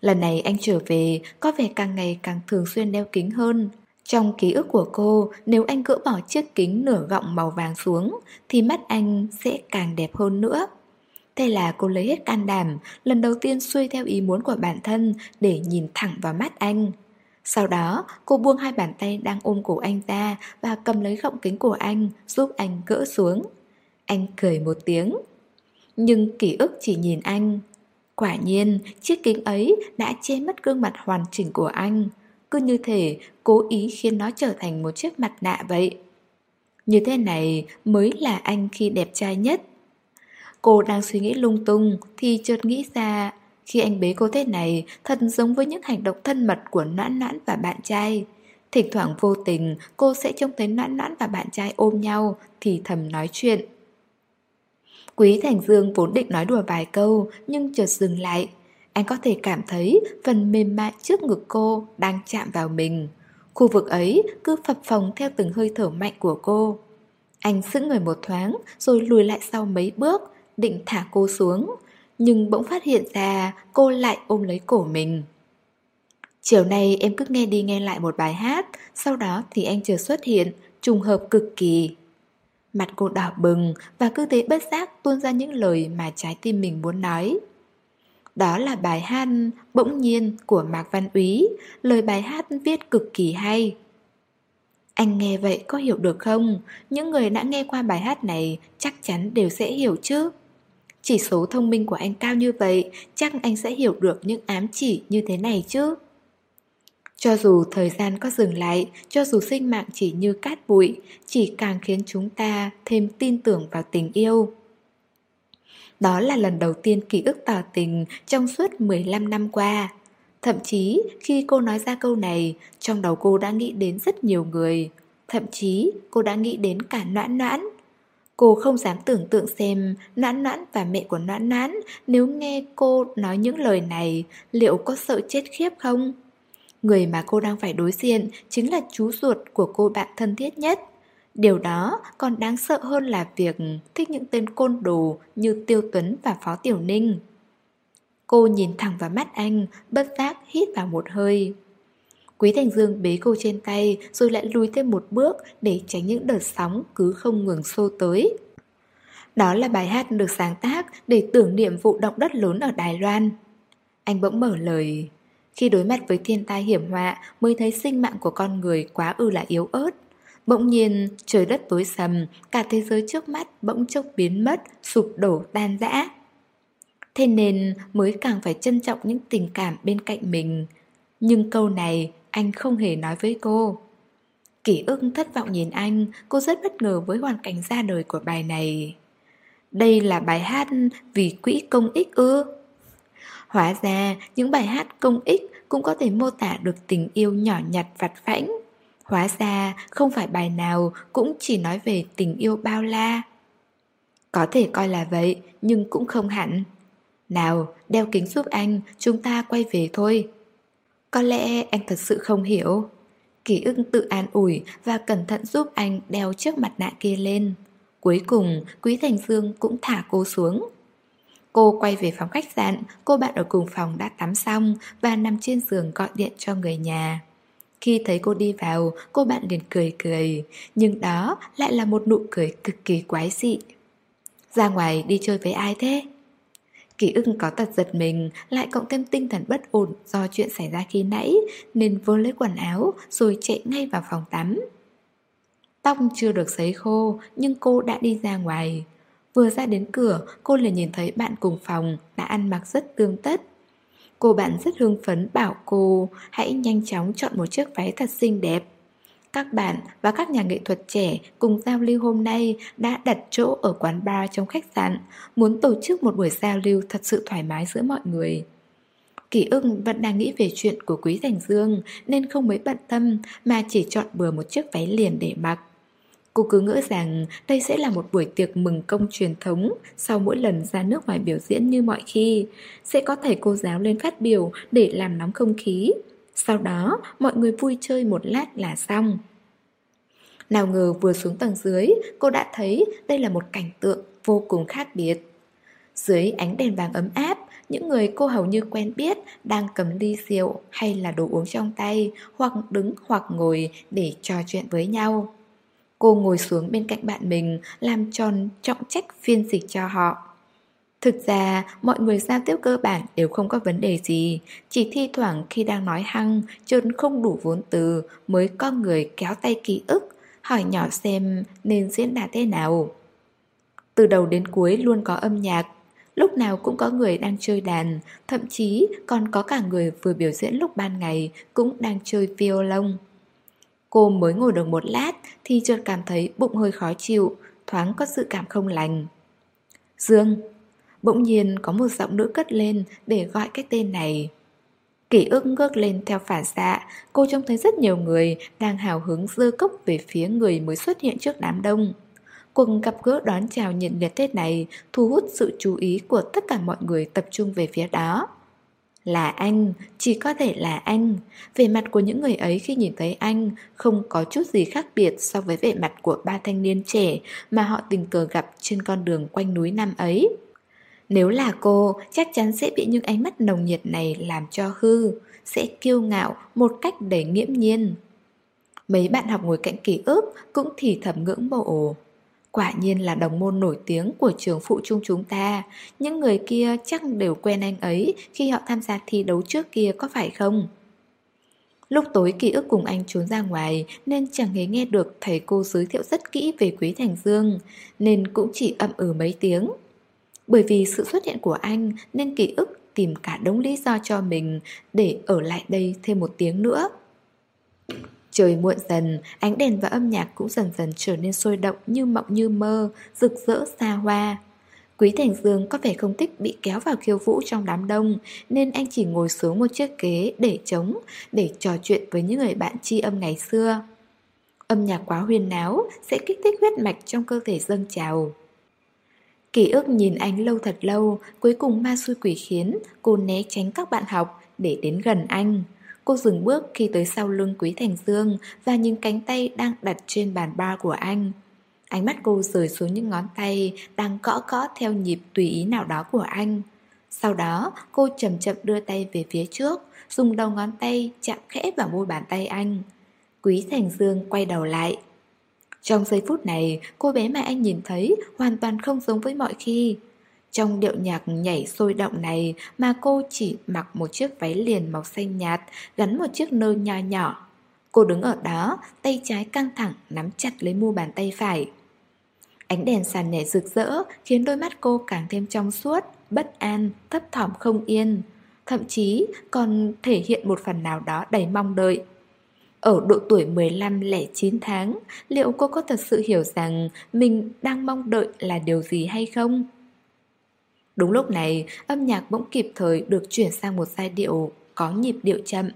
Lần này anh trở về, có vẻ càng ngày càng thường xuyên đeo kính hơn. Trong ký ức của cô, nếu anh gỡ bỏ chiếc kính nửa gọng màu vàng xuống, thì mắt anh sẽ càng đẹp hơn nữa. Thế là cô lấy hết can đảm, lần đầu tiên xuôi theo ý muốn của bản thân để nhìn thẳng vào mắt anh. Sau đó, cô buông hai bàn tay đang ôm cổ anh ta và cầm lấy gọng kính của anh, giúp anh gỡ xuống. Anh cười một tiếng. Nhưng ký ức chỉ nhìn anh. Quả nhiên, chiếc kính ấy đã che mất gương mặt hoàn chỉnh của anh. Cứ như thể cố ý khiến nó trở thành một chiếc mặt nạ vậy. Như thế này mới là anh khi đẹp trai nhất. Cô đang suy nghĩ lung tung thì chợt nghĩ ra khi anh bế cô thế này, thật giống với những hành động thân mật của noãn noãn và bạn trai. Thỉnh thoảng vô tình, cô sẽ trông thấy noãn noãn và bạn trai ôm nhau, thì thầm nói chuyện. Quý Thành Dương vốn định nói đùa vài câu, nhưng chợt dừng lại. Anh có thể cảm thấy phần mềm mại trước ngực cô đang chạm vào mình. Khu vực ấy cứ phập phồng theo từng hơi thở mạnh của cô. Anh sững người một thoáng rồi lùi lại sau mấy bước, định thả cô xuống nhưng bỗng phát hiện ra cô lại ôm lấy cổ mình. Chiều nay em cứ nghe đi nghe lại một bài hát, sau đó thì anh chưa xuất hiện, trùng hợp cực kỳ. Mặt cô đỏ bừng và cứ thế bất giác tuôn ra những lời mà trái tim mình muốn nói. Đó là bài hát Bỗng nhiên của Mạc Văn Úy, lời bài hát viết cực kỳ hay. Anh nghe vậy có hiểu được không? Những người đã nghe qua bài hát này chắc chắn đều sẽ hiểu chứ. Chỉ số thông minh của anh cao như vậy, chắc anh sẽ hiểu được những ám chỉ như thế này chứ. Cho dù thời gian có dừng lại, cho dù sinh mạng chỉ như cát bụi, chỉ càng khiến chúng ta thêm tin tưởng vào tình yêu. Đó là lần đầu tiên ký ức tỏ tình trong suốt 15 năm qua. Thậm chí khi cô nói ra câu này, trong đầu cô đã nghĩ đến rất nhiều người. Thậm chí cô đã nghĩ đến cả noãn noãn. Cô không dám tưởng tượng xem Noãn Noãn và mẹ của Noãn Noãn nếu nghe cô nói những lời này liệu có sợ chết khiếp không? Người mà cô đang phải đối diện chính là chú ruột của cô bạn thân thiết nhất. Điều đó còn đáng sợ hơn là việc thích những tên côn đồ như Tiêu Tuấn và Phó Tiểu Ninh. Cô nhìn thẳng vào mắt anh, bất giác hít vào một hơi. Quý Thành Dương bế cô trên tay rồi lại lùi thêm một bước để tránh những đợt sóng cứ không ngừng xô tới. Đó là bài hát được sáng tác để tưởng niệm vụ động đất lớn ở Đài Loan. Anh bỗng mở lời. Khi đối mặt với thiên tai hiểm họa mới thấy sinh mạng của con người quá ư là yếu ớt. Bỗng nhiên, trời đất tối sầm, cả thế giới trước mắt bỗng chốc biến mất, sụp đổ tan rã. Thế nên mới càng phải trân trọng những tình cảm bên cạnh mình. Nhưng câu này anh không hề nói với cô. Kỷ ức thất vọng nhìn anh, cô rất bất ngờ với hoàn cảnh ra đời của bài này. Đây là bài hát vì quỹ công ích ư? Hóa ra những bài hát công ích cũng có thể mô tả được tình yêu nhỏ nhặt vặt vãnh. Hóa ra không phải bài nào cũng chỉ nói về tình yêu bao la. Có thể coi là vậy, nhưng cũng không hẳn. Nào, đeo kính giúp anh, chúng ta quay về thôi. Có lẽ anh thật sự không hiểu. Ký ức tự an ủi và cẩn thận giúp anh đeo chiếc mặt nạ kia lên. Cuối cùng, Quý Thành Dương cũng thả cô xuống. Cô quay về phòng khách sạn, cô bạn ở cùng phòng đã tắm xong và nằm trên giường gọi điện cho người nhà. Khi thấy cô đi vào, cô bạn liền cười cười, nhưng đó lại là một nụ cười cực kỳ quái dị. Ra ngoài đi chơi với ai thế? Ký ức có tật giật mình, lại cộng thêm tinh thần bất ổn do chuyện xảy ra khi nãy, nên vô lấy quần áo rồi chạy ngay vào phòng tắm. Tóc chưa được sấy khô, nhưng cô đã đi ra ngoài. Vừa ra đến cửa, cô liền nhìn thấy bạn cùng phòng đã ăn mặc rất tương tất. Cô bạn rất hưng phấn bảo cô hãy nhanh chóng chọn một chiếc váy thật xinh đẹp. Các bạn và các nhà nghệ thuật trẻ cùng giao lưu hôm nay đã đặt chỗ ở quán bar trong khách sạn, muốn tổ chức một buổi giao lưu thật sự thoải mái giữa mọi người. Kỳ ưng vẫn đang nghĩ về chuyện của Quý Thành Dương nên không mấy bận tâm mà chỉ chọn bừa một chiếc váy liền để mặc. Cô cứ ngỡ rằng đây sẽ là một buổi tiệc mừng công truyền thống sau mỗi lần ra nước ngoài biểu diễn như mọi khi. Sẽ có thầy cô giáo lên phát biểu để làm nóng không khí. Sau đó, mọi người vui chơi một lát là xong. Nào ngờ vừa xuống tầng dưới, cô đã thấy đây là một cảnh tượng vô cùng khác biệt. Dưới ánh đèn vàng ấm áp, những người cô hầu như quen biết đang cầm ly rượu hay là đồ uống trong tay, hoặc đứng hoặc ngồi để trò chuyện với nhau. Cô ngồi xuống bên cạnh bạn mình, làm tròn trọng trách phiên dịch cho họ. Thực ra, mọi người giao tiếp cơ bản đều không có vấn đề gì, chỉ thi thoảng khi đang nói hăng, trơn không đủ vốn từ mới có người kéo tay ký ức, hỏi nhỏ xem nên diễn đạt thế nào. Từ đầu đến cuối luôn có âm nhạc, lúc nào cũng có người đang chơi đàn, thậm chí còn có cả người vừa biểu diễn lúc ban ngày cũng đang chơi violon. Cô mới ngồi được một lát thì chợt cảm thấy bụng hơi khó chịu, thoáng có sự cảm không lành. Dương, bỗng nhiên có một giọng nữ cất lên để gọi cái tên này. Kỷ ức ngước lên theo phản xạ, cô trông thấy rất nhiều người đang hào hứng dơ cốc về phía người mới xuất hiện trước đám đông. Cuộc gặp gỡ đón chào nhiệt liệt tết này thu hút sự chú ý của tất cả mọi người tập trung về phía đó. Là anh, chỉ có thể là anh. Vẻ mặt của những người ấy khi nhìn thấy anh không có chút gì khác biệt so với vẻ mặt của ba thanh niên trẻ mà họ tình cờ gặp trên con đường quanh núi năm ấy. Nếu là cô, chắc chắn sẽ bị những ánh mắt nồng nhiệt này làm cho hư, sẽ kiêu ngạo một cách đầy nghiễm nhiên. Mấy bạn học ngồi cạnh ký ức cũng thì thầm ngưỡng mộ. Quả nhiên là đồng môn nổi tiếng của trường phụ trung chúng ta Những người kia chắc đều quen anh ấy khi họ tham gia thi đấu trước kia có phải không? Lúc tối ký ức cùng anh trốn ra ngoài nên chẳng hề nghe được thầy cô giới thiệu rất kỹ về Quý Thành Dương Nên cũng chỉ ậm ừ mấy tiếng bởi vì sự xuất hiện của anh nên ký ức tìm cả đống lý do cho mình để ở lại đây thêm một tiếng nữa Trời muộn dần, ánh đèn và âm nhạc cũng dần dần trở nên sôi động như mộng như mơ, rực rỡ xa hoa. Quý Thành Dương có vẻ không thích bị kéo vào khiêu vũ trong đám đông nên anh chỉ ngồi xuống một chiếc ghế để trống để trò chuyện với những người bạn tri âm ngày xưa. Âm nhạc quá huyền náo sẽ kích thích huyết mạch trong cơ thể dâng trào. Ký ức nhìn anh lâu thật lâu, cuối cùng ma xui quỷ khiến cô né tránh các bạn học để đến gần anh. Cô dừng bước khi tới sau lưng Quý Thành Dương và những cánh tay đang đặt trên bàn bar của anh. Ánh mắt cô rời xuống những ngón tay đang cõ cõ theo nhịp tùy ý nào đó của anh. Sau đó, cô chậm chậm đưa tay về phía trước, dùng đầu ngón tay chạm khẽ vào môi bàn tay anh. Quý Thành Dương quay đầu lại. Trong giây phút này, cô bé mà anh nhìn thấy hoàn toàn không giống với mọi khi. Trong điệu nhạc nhảy sôi động này mà cô chỉ mặc một chiếc váy liền màu xanh nhạt, gắn một chiếc nơ nho nhỏ. Cô đứng ở đó, tay trái căng thẳng nắm chặt lấy mu bàn tay phải. Ánh đèn sàn nhảy rực rỡ khiến đôi mắt cô càng thêm trong suốt, bất an, thấp thỏm không yên. Thậm chí còn thể hiện một phần nào đó đầy mong đợi. Ở độ tuổi 15 lẻ 9 tháng, liệu cô có thật sự hiểu rằng mình đang mong đợi là điều gì hay không? Đúng lúc này, âm nhạc bỗng kịp thời được chuyển sang một giai điệu có nhịp điệu chậm.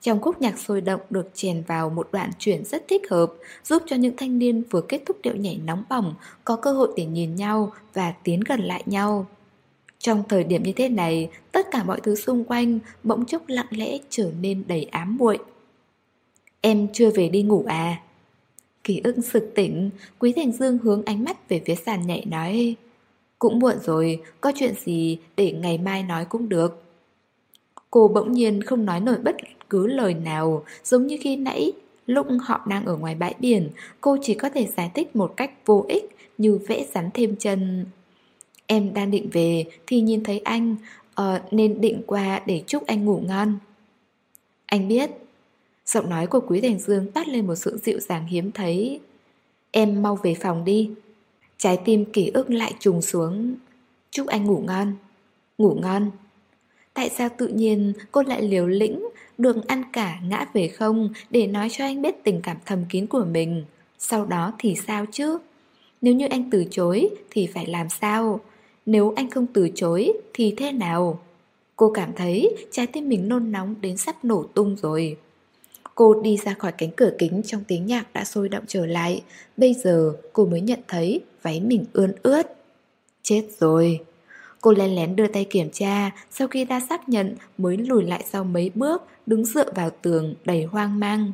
Trong khúc nhạc sôi động được chèn vào một đoạn chuyển rất thích hợp, giúp cho những thanh niên vừa kết thúc điệu nhảy nóng bỏng có cơ hội để nhìn nhau và tiến gần lại nhau. Trong thời điểm như thế này, tất cả mọi thứ xung quanh bỗng chốc lặng lẽ trở nên đầy ám muội. Em chưa về đi ngủ à? Ký ức sực tỉnh, Quý Thành Dương hướng ánh mắt về phía sàn nhảy nói Cũng muộn rồi, có chuyện gì để ngày mai nói cũng được. Cô bỗng nhiên không nói nổi bất cứ lời nào, giống như khi nãy, lúc họ đang ở ngoài bãi biển, cô chỉ có thể giải thích một cách vô ích như vẽ rắn thêm chân. Em đang định về thì nhìn thấy anh, uh, nên định qua để chúc anh ngủ ngon. Anh biết. Giọng nói của Quý Thành Dương tắt lên một sự dịu dàng hiếm thấy. Em mau về phòng đi. Trái tim ký ức lại trùng xuống. Chúc anh ngủ ngon. Ngủ ngon. Tại sao tự nhiên cô lại liều lĩnh Đường ăn cả ngã về không Để nói cho anh biết tình cảm thầm kín của mình Sau đó thì sao chứ Nếu như anh từ chối Thì phải làm sao Nếu anh không từ chối Thì thế nào Cô cảm thấy trái tim mình nôn nóng đến sắp nổ tung rồi Cô đi ra khỏi cánh cửa kính trong tiếng nhạc đã sôi động trở lại Bây giờ cô mới nhận thấy váy mình ươn ướt Chết rồi Cô lén lén đưa tay kiểm tra, sau khi đã xác nhận mới lùi lại sau mấy bước, đứng dựa vào tường đầy hoang mang.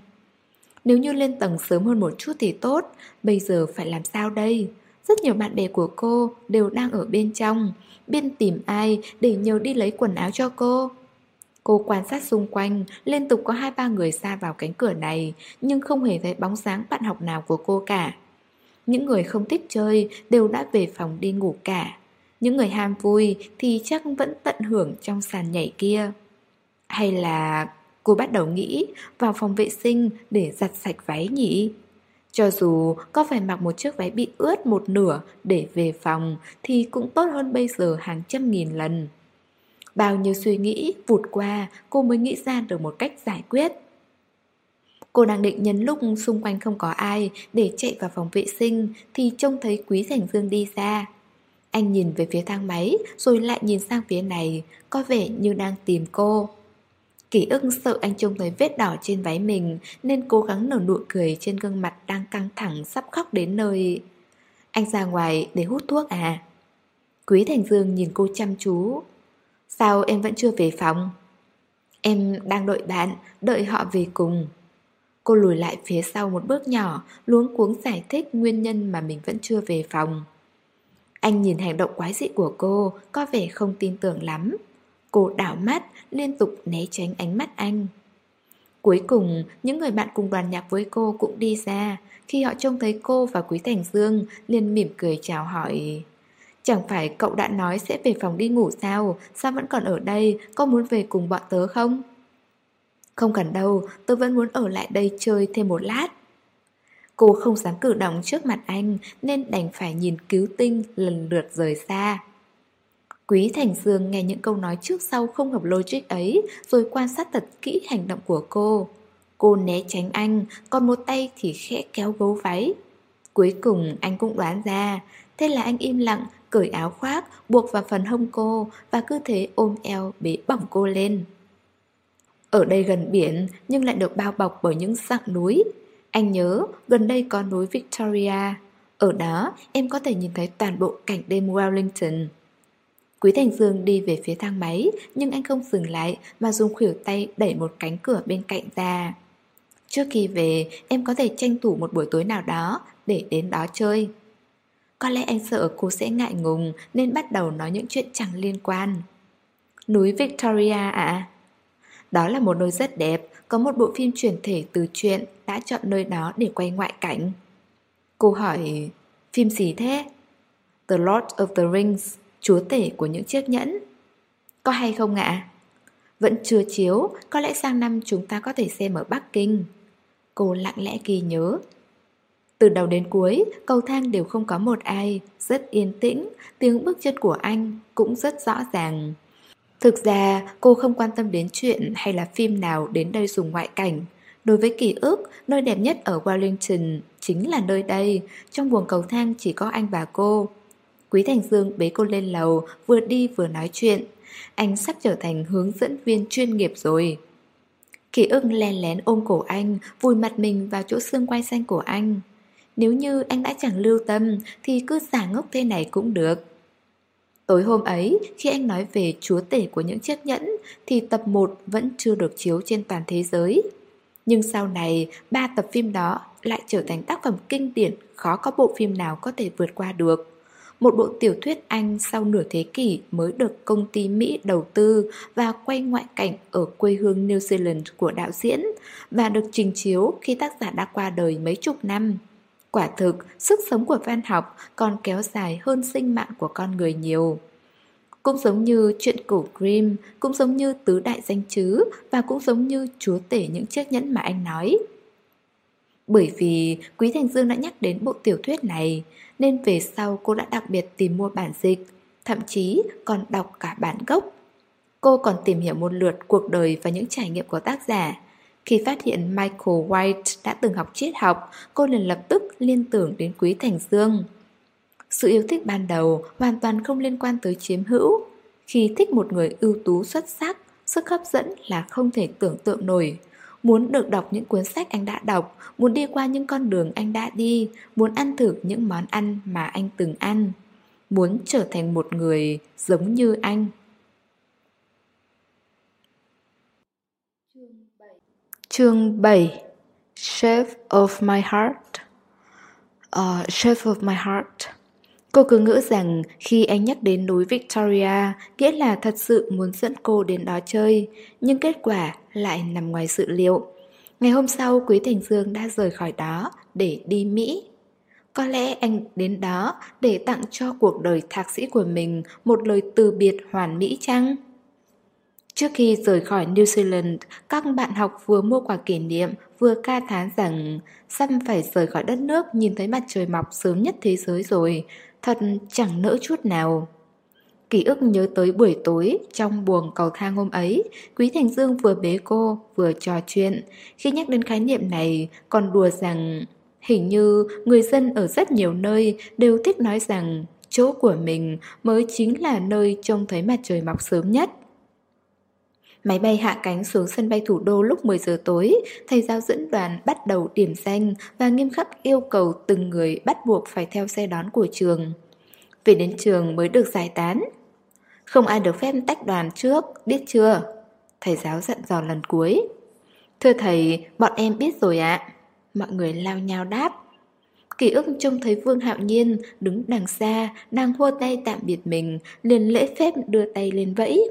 Nếu như lên tầng sớm hơn một chút thì tốt, bây giờ phải làm sao đây? Rất nhiều bạn bè của cô đều đang ở bên trong, biên tìm ai để nhờ đi lấy quần áo cho cô. Cô quan sát xung quanh, liên tục có hai ba người xa vào cánh cửa này, nhưng không hề thấy bóng dáng bạn học nào của cô cả. Những người không thích chơi đều đã về phòng đi ngủ cả. Những người ham vui thì chắc vẫn tận hưởng trong sàn nhảy kia. Hay là cô bắt đầu nghĩ vào phòng vệ sinh để giặt sạch váy nhỉ? Cho dù có phải mặc một chiếc váy bị ướt một nửa để về phòng thì cũng tốt hơn bây giờ hàng trăm nghìn lần. Bao nhiêu suy nghĩ vụt qua cô mới nghĩ ra được một cách giải quyết. Cô đang định nhân lúc xung quanh không có ai để chạy vào phòng vệ sinh thì trông thấy Quý Thành Dương đi ra. Anh nhìn về phía thang máy rồi lại nhìn sang phía này, có vẻ như đang tìm cô. Kỷ ưng sợ anh trông thấy vết đỏ trên váy mình nên cố gắng nở nụ cười trên gương mặt đang căng thẳng sắp khóc đến nơi. Anh ra ngoài để hút thuốc à? Quý Thành Dương nhìn cô chăm chú. Sao em vẫn chưa về phòng? Em đang đợi bạn, đợi họ về cùng. Cô lùi lại phía sau một bước nhỏ, luống cuống giải thích nguyên nhân mà mình vẫn chưa về phòng. Anh nhìn hành động quái dị của cô, có vẻ không tin tưởng lắm. Cô đảo mắt, liên tục né tránh ánh mắt anh. Cuối cùng, những người bạn cùng đoàn nhạc với cô cũng đi ra. Khi họ trông thấy cô và Quý Thành Dương, liền mỉm cười chào hỏi. Chẳng phải cậu đã nói sẽ về phòng đi ngủ sao? Sao vẫn còn ở đây? Có muốn về cùng bọn tớ không? Không cần đâu, tôi vẫn muốn ở lại đây chơi thêm một lát. Cô không dám cử động trước mặt anh nên đành phải nhìn cứu tinh lần lượt rời xa. Quý Thành Dương nghe những câu nói trước sau không hợp logic ấy rồi quan sát thật kỹ hành động của cô. Cô né tránh anh, còn một tay thì khẽ kéo gấu váy. Cuối cùng anh cũng đoán ra, thế là anh im lặng, cởi áo khoác, buộc vào phần hông cô và cứ thế ôm eo bế bỏng cô lên. Ở đây gần biển nhưng lại được bao bọc bởi những dạng núi, anh nhớ, gần đây có núi Victoria. Ở đó, em có thể nhìn thấy toàn bộ cảnh đêm Wellington. Quý Thành Dương đi về phía thang máy, nhưng anh không dừng lại mà dùng khuỷu tay đẩy một cánh cửa bên cạnh ra. Trước khi về, em có thể tranh thủ một buổi tối nào đó để đến đó chơi. Có lẽ anh sợ cô sẽ ngại ngùng nên bắt đầu nói những chuyện chẳng liên quan. Núi Victoria ạ? À? Đó là một nơi rất đẹp, có một bộ phim truyền thể từ truyện đã chọn nơi đó để quay ngoại cảnh. Cô hỏi, phim gì thế? The Lord of the Rings, chúa tể của những chiếc nhẫn. Có hay không ạ? Vẫn chưa chiếu, có lẽ sang năm chúng ta có thể xem ở Bắc Kinh. Cô lặng lẽ ghi nhớ. Từ đầu đến cuối, cầu thang đều không có một ai, rất yên tĩnh, tiếng bước chân của anh cũng rất rõ ràng. Thực ra cô không quan tâm đến chuyện hay là phim nào đến đây dùng ngoại cảnh Đối với ký ức, nơi đẹp nhất ở Wellington chính là nơi đây, trong buồng cầu thang chỉ có anh và cô. Quý Thành Dương bế cô lên lầu, vừa đi vừa nói chuyện. Anh sắp trở thành hướng dẫn viên chuyên nghiệp rồi. Kỳ ức len lén ôm cổ anh, vùi mặt mình vào chỗ xương quay xanh của anh. Nếu như anh đã chẳng lưu tâm thì cứ giả ngốc thế này cũng được. Tối hôm ấy, khi anh nói về chúa tể của những chiếc nhẫn thì tập 1 vẫn chưa được chiếu trên toàn thế giới. Nhưng sau này, ba tập phim đó lại trở thành tác phẩm kinh điển khó có bộ phim nào có thể vượt qua được. Một bộ tiểu thuyết Anh sau nửa thế kỷ mới được công ty Mỹ đầu tư và quay ngoại cảnh ở quê hương New Zealand của đạo diễn và được trình chiếu khi tác giả đã qua đời mấy chục năm. Quả thực, sức sống của văn học còn kéo dài hơn sinh mạng của con người nhiều. Cũng giống như chuyện cổ Grimm, cũng giống như tứ đại danh chứ và cũng giống như chúa tể những chiếc nhẫn mà anh nói. Bởi vì Quý Thành Dương đã nhắc đến bộ tiểu thuyết này, nên về sau cô đã đặc biệt tìm mua bản dịch, thậm chí còn đọc cả bản gốc. Cô còn tìm hiểu một lượt cuộc đời và những trải nghiệm của tác giả. Khi phát hiện Michael White đã từng học triết học, cô liền lập tức liên tưởng đến Quý Thành Dương. Sự yêu thích ban đầu hoàn toàn không liên quan tới chiếm hữu. Khi thích một người ưu tú xuất sắc, sức hấp dẫn là không thể tưởng tượng nổi. Muốn được đọc những cuốn sách anh đã đọc, muốn đi qua những con đường anh đã đi, muốn ăn thử những món ăn mà anh từng ăn. Muốn trở thành một người giống như anh. Chương 7 Chef of my heart uh, Chef of my heart Cô cứ ngỡ rằng khi anh nhắc đến núi Victoria, nghĩa là thật sự muốn dẫn cô đến đó chơi, nhưng kết quả lại nằm ngoài dự liệu. Ngày hôm sau, Quý Thành Dương đã rời khỏi đó để đi Mỹ. Có lẽ anh đến đó để tặng cho cuộc đời thạc sĩ của mình một lời từ biệt hoàn mỹ chăng? Trước khi rời khỏi New Zealand, các bạn học vừa mua quà kỷ niệm, vừa ca thán rằng sắp phải rời khỏi đất nước nhìn thấy mặt trời mọc sớm nhất thế giới rồi, thật chẳng nỡ chút nào. Ký ức nhớ tới buổi tối trong buồng cầu thang hôm ấy, Quý Thành Dương vừa bế cô, vừa trò chuyện. Khi nhắc đến khái niệm này, còn đùa rằng hình như người dân ở rất nhiều nơi đều thích nói rằng chỗ của mình mới chính là nơi trông thấy mặt trời mọc sớm nhất. Máy bay hạ cánh xuống sân bay thủ đô lúc 10 giờ tối, thầy giáo dẫn đoàn bắt đầu điểm danh và nghiêm khắc yêu cầu từng người bắt buộc phải theo xe đón của trường. Về đến trường mới được giải tán. Không ai được phép tách đoàn trước, biết chưa? Thầy giáo dặn dò lần cuối. Thưa thầy, bọn em biết rồi ạ. Mọi người lao nhau đáp. Ký ức trông thấy Vương Hạo Nhiên đứng đằng xa, đang hô tay tạm biệt mình, liền lễ phép đưa tay lên vẫy.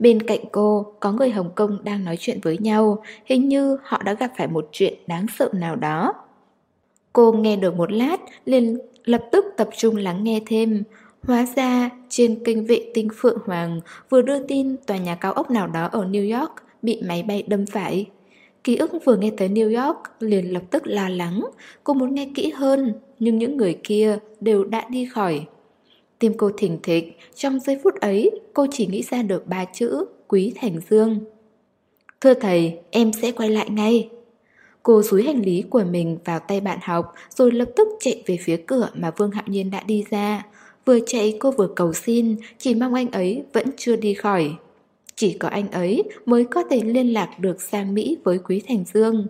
Bên cạnh cô có người Hồng Kông đang nói chuyện với nhau, hình như họ đã gặp phải một chuyện đáng sợ nào đó. Cô nghe được một lát, liền lập tức tập trung lắng nghe thêm. Hóa ra, trên kênh vệ tinh Phượng Hoàng vừa đưa tin tòa nhà cao ốc nào đó ở New York bị máy bay đâm phải. Ký ức vừa nghe tới New York liền lập tức lo lắng, cô muốn nghe kỹ hơn, nhưng những người kia đều đã đi khỏi. Tim cô thỉnh thịch, trong giây phút ấy cô chỉ nghĩ ra được ba chữ Quý Thành Dương. Thưa thầy, em sẽ quay lại ngay. Cô dúi hành lý của mình vào tay bạn học rồi lập tức chạy về phía cửa mà Vương Hạo Nhiên đã đi ra. Vừa chạy cô vừa cầu xin, chỉ mong anh ấy vẫn chưa đi khỏi. Chỉ có anh ấy mới có thể liên lạc được sang Mỹ với Quý Thành Dương.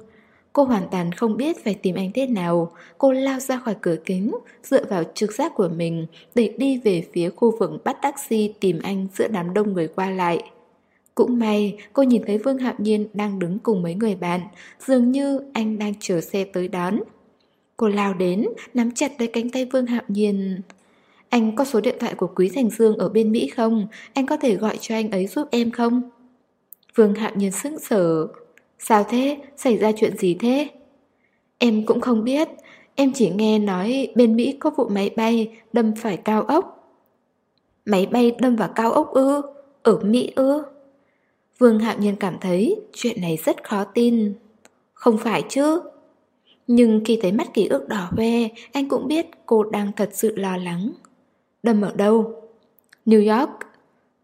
Cô hoàn toàn không biết phải tìm anh thế nào. Cô lao ra khỏi cửa kính, dựa vào trực giác của mình để đi về phía khu vực bắt taxi tìm anh giữa đám đông người qua lại. Cũng may, cô nhìn thấy Vương Hạo Nhiên đang đứng cùng mấy người bạn, dường như anh đang chờ xe tới đón. Cô lao đến, nắm chặt lấy cánh tay Vương Hạo Nhiên. Anh có số điện thoại của Quý Thành Dương ở bên Mỹ không? Anh có thể gọi cho anh ấy giúp em không? Vương Hạo Nhiên sững sờ. Sao thế? Xảy ra chuyện gì thế? Em cũng không biết. Em chỉ nghe nói bên Mỹ có vụ máy bay đâm phải cao ốc. Máy bay đâm vào cao ốc ư? Ở Mỹ ư? Vương Hạo Nhiên cảm thấy chuyện này rất khó tin. Không phải chứ? Nhưng khi thấy mắt ký ức đỏ hoe, anh cũng biết cô đang thật sự lo lắng. Đâm ở đâu? New York.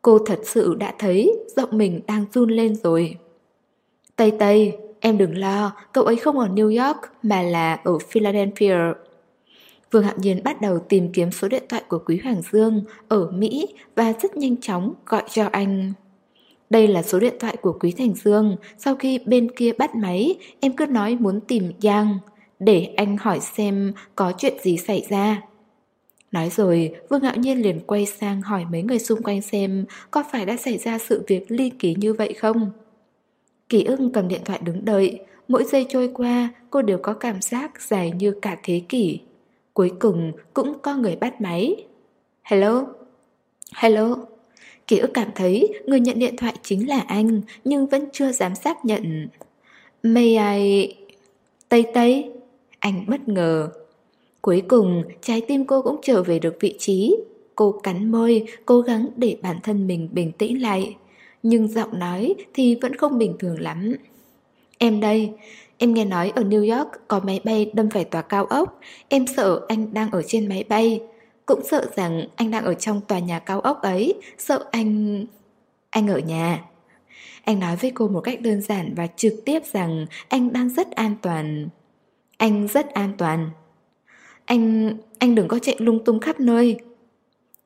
Cô thật sự đã thấy giọng mình đang run lên rồi. Tây Tây, Em đừng lo, cậu ấy không ở New York mà là ở Philadelphia. Vương Hạo Nhiên bắt đầu tìm kiếm số điện thoại của Quý Hoàng Dương ở Mỹ và rất nhanh chóng gọi cho anh. Đây là số điện thoại của Quý Thành Dương, sau khi bên kia bắt máy, em cứ nói muốn tìm Giang, để anh hỏi xem có chuyện gì xảy ra. Nói rồi, Vương Hạo Nhiên liền quay sang hỏi mấy người xung quanh xem có phải đã xảy ra sự việc ly kỳ như vậy không. Kỳ ức cầm điện thoại đứng đợi, mỗi giây trôi qua cô đều có cảm giác dài như cả thế kỷ. Cuối cùng cũng có người bắt máy. Hello? Hello? Ký ức cảm thấy người nhận điện thoại chính là anh nhưng vẫn chưa dám xác nhận. May I... Tây Tây? Anh bất ngờ. Cuối cùng, trái tim cô cũng trở về được vị trí. Cô cắn môi, cố gắng để bản thân mình bình tĩnh lại. Nhưng giọng nói thì vẫn không bình thường lắm. Em đây, em nghe nói ở New York có máy bay đâm phải tòa cao ốc. Em sợ anh đang ở trên máy bay. Cũng sợ rằng anh đang ở trong tòa nhà cao ốc ấy Sợ anh... Anh ở nhà Anh nói với cô một cách đơn giản và trực tiếp rằng anh đang rất an toàn Anh rất an toàn Anh... anh đừng có chạy lung tung khắp nơi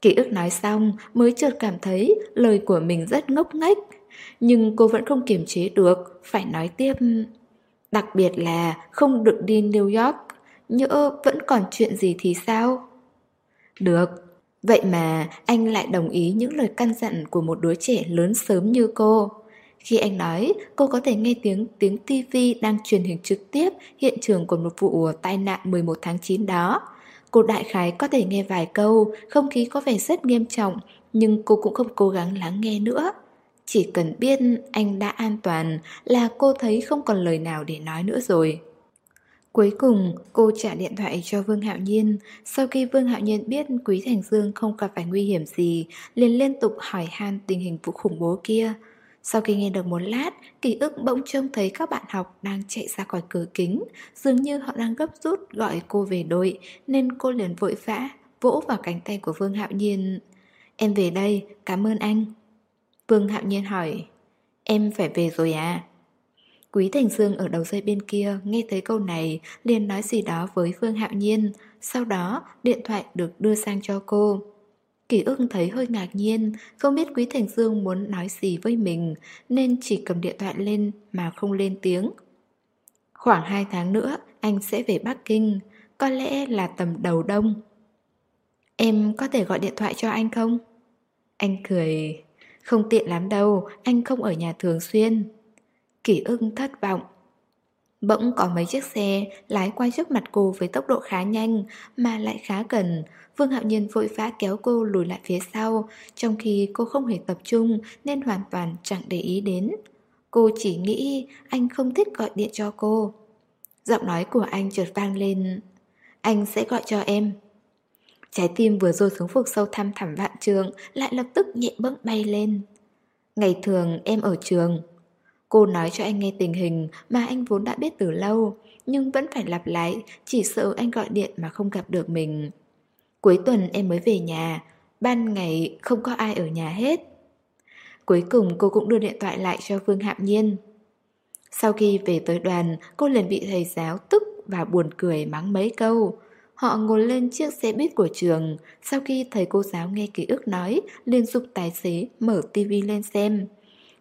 Ký ức nói xong mới chợt cảm thấy lời của mình rất ngốc nghếch Nhưng cô vẫn không kiềm chế được, Phải nói tiếp Đặc biệt là không được đi New York, Nhỡ vẫn còn chuyện gì thì sao? Được. Vậy mà anh lại đồng ý những lời căn dặn của một đứa trẻ lớn sớm như cô. Khi anh nói, cô có thể nghe tiếng tiếng tivi đang truyền hình trực tiếp hiện trường của một vụ tai nạn 11 tháng 9 đó. Cô đại khái có thể nghe vài câu, không khí có vẻ rất nghiêm trọng, nhưng cô cũng không cố gắng lắng nghe nữa. Chỉ cần biết anh đã an toàn là cô thấy không còn lời nào để nói nữa rồi. Cuối cùng, cô trả điện thoại cho Vương Hạo Nhiên. Sau khi Vương Hạo Nhiên biết Quý Thành Dương không gặp phải nguy hiểm gì, liền liên tục hỏi han tình hình vụ khủng bố kia. Sau khi nghe được một lát, ký ức bỗng trông thấy các bạn học đang chạy ra khỏi cửa kính, dường như họ đang gấp rút gọi cô về đội, nên cô liền vội vã, vỗ vào cánh tay của Vương Hạo Nhiên. Em về đây, cảm ơn anh. Vương Hạo Nhiên hỏi, em phải về rồi à? Quý Thành Dương ở đầu dây bên kia nghe thấy câu này liền nói gì đó với Phương Hạo Nhiên, sau đó điện thoại được đưa sang cho cô. Kỳ ưng thấy hơi ngạc nhiên, không biết Quý Thành Dương muốn nói gì với mình nên chỉ cầm điện thoại lên mà không lên tiếng. Khoảng 2 tháng nữa anh sẽ về Bắc Kinh, có lẽ là tầm đầu đông. Em có thể gọi điện thoại cho anh không? Anh cười, không tiện lắm đâu, anh không ở nhà thường xuyên. Kỳ ưng thất vọng. Bỗng có mấy chiếc xe lái qua trước mặt cô với tốc độ khá nhanh mà lại khá gần. Vương Hạo Nhiên vội vã kéo cô lùi lại phía sau, trong khi cô không hề tập trung nên hoàn toàn chẳng để ý đến. Cô chỉ nghĩ anh không thích gọi điện cho cô. Giọng nói của anh chợt vang lên. Anh sẽ gọi cho em. Trái tim vừa rồi xuống phục sâu thăm thẳm vạn trường lại lập tức nhẹ bẫng bay lên. Ngày thường em ở trường, Cô nói cho anh nghe tình hình mà anh vốn đã biết từ lâu, nhưng vẫn phải lặp lại, chỉ sợ anh gọi điện mà không gặp được mình. Cuối tuần em mới về nhà, ban ngày không có ai ở nhà hết. Cuối cùng cô cũng đưa điện thoại lại cho Vương Hạm Nhiên. Sau khi về tới đoàn, cô liền bị thầy giáo tức và buồn cười mắng mấy câu. Họ ngồi lên chiếc xe buýt của trường, sau khi thầy cô giáo nghe ký ức nói, liền giúp tài xế mở tivi lên xem.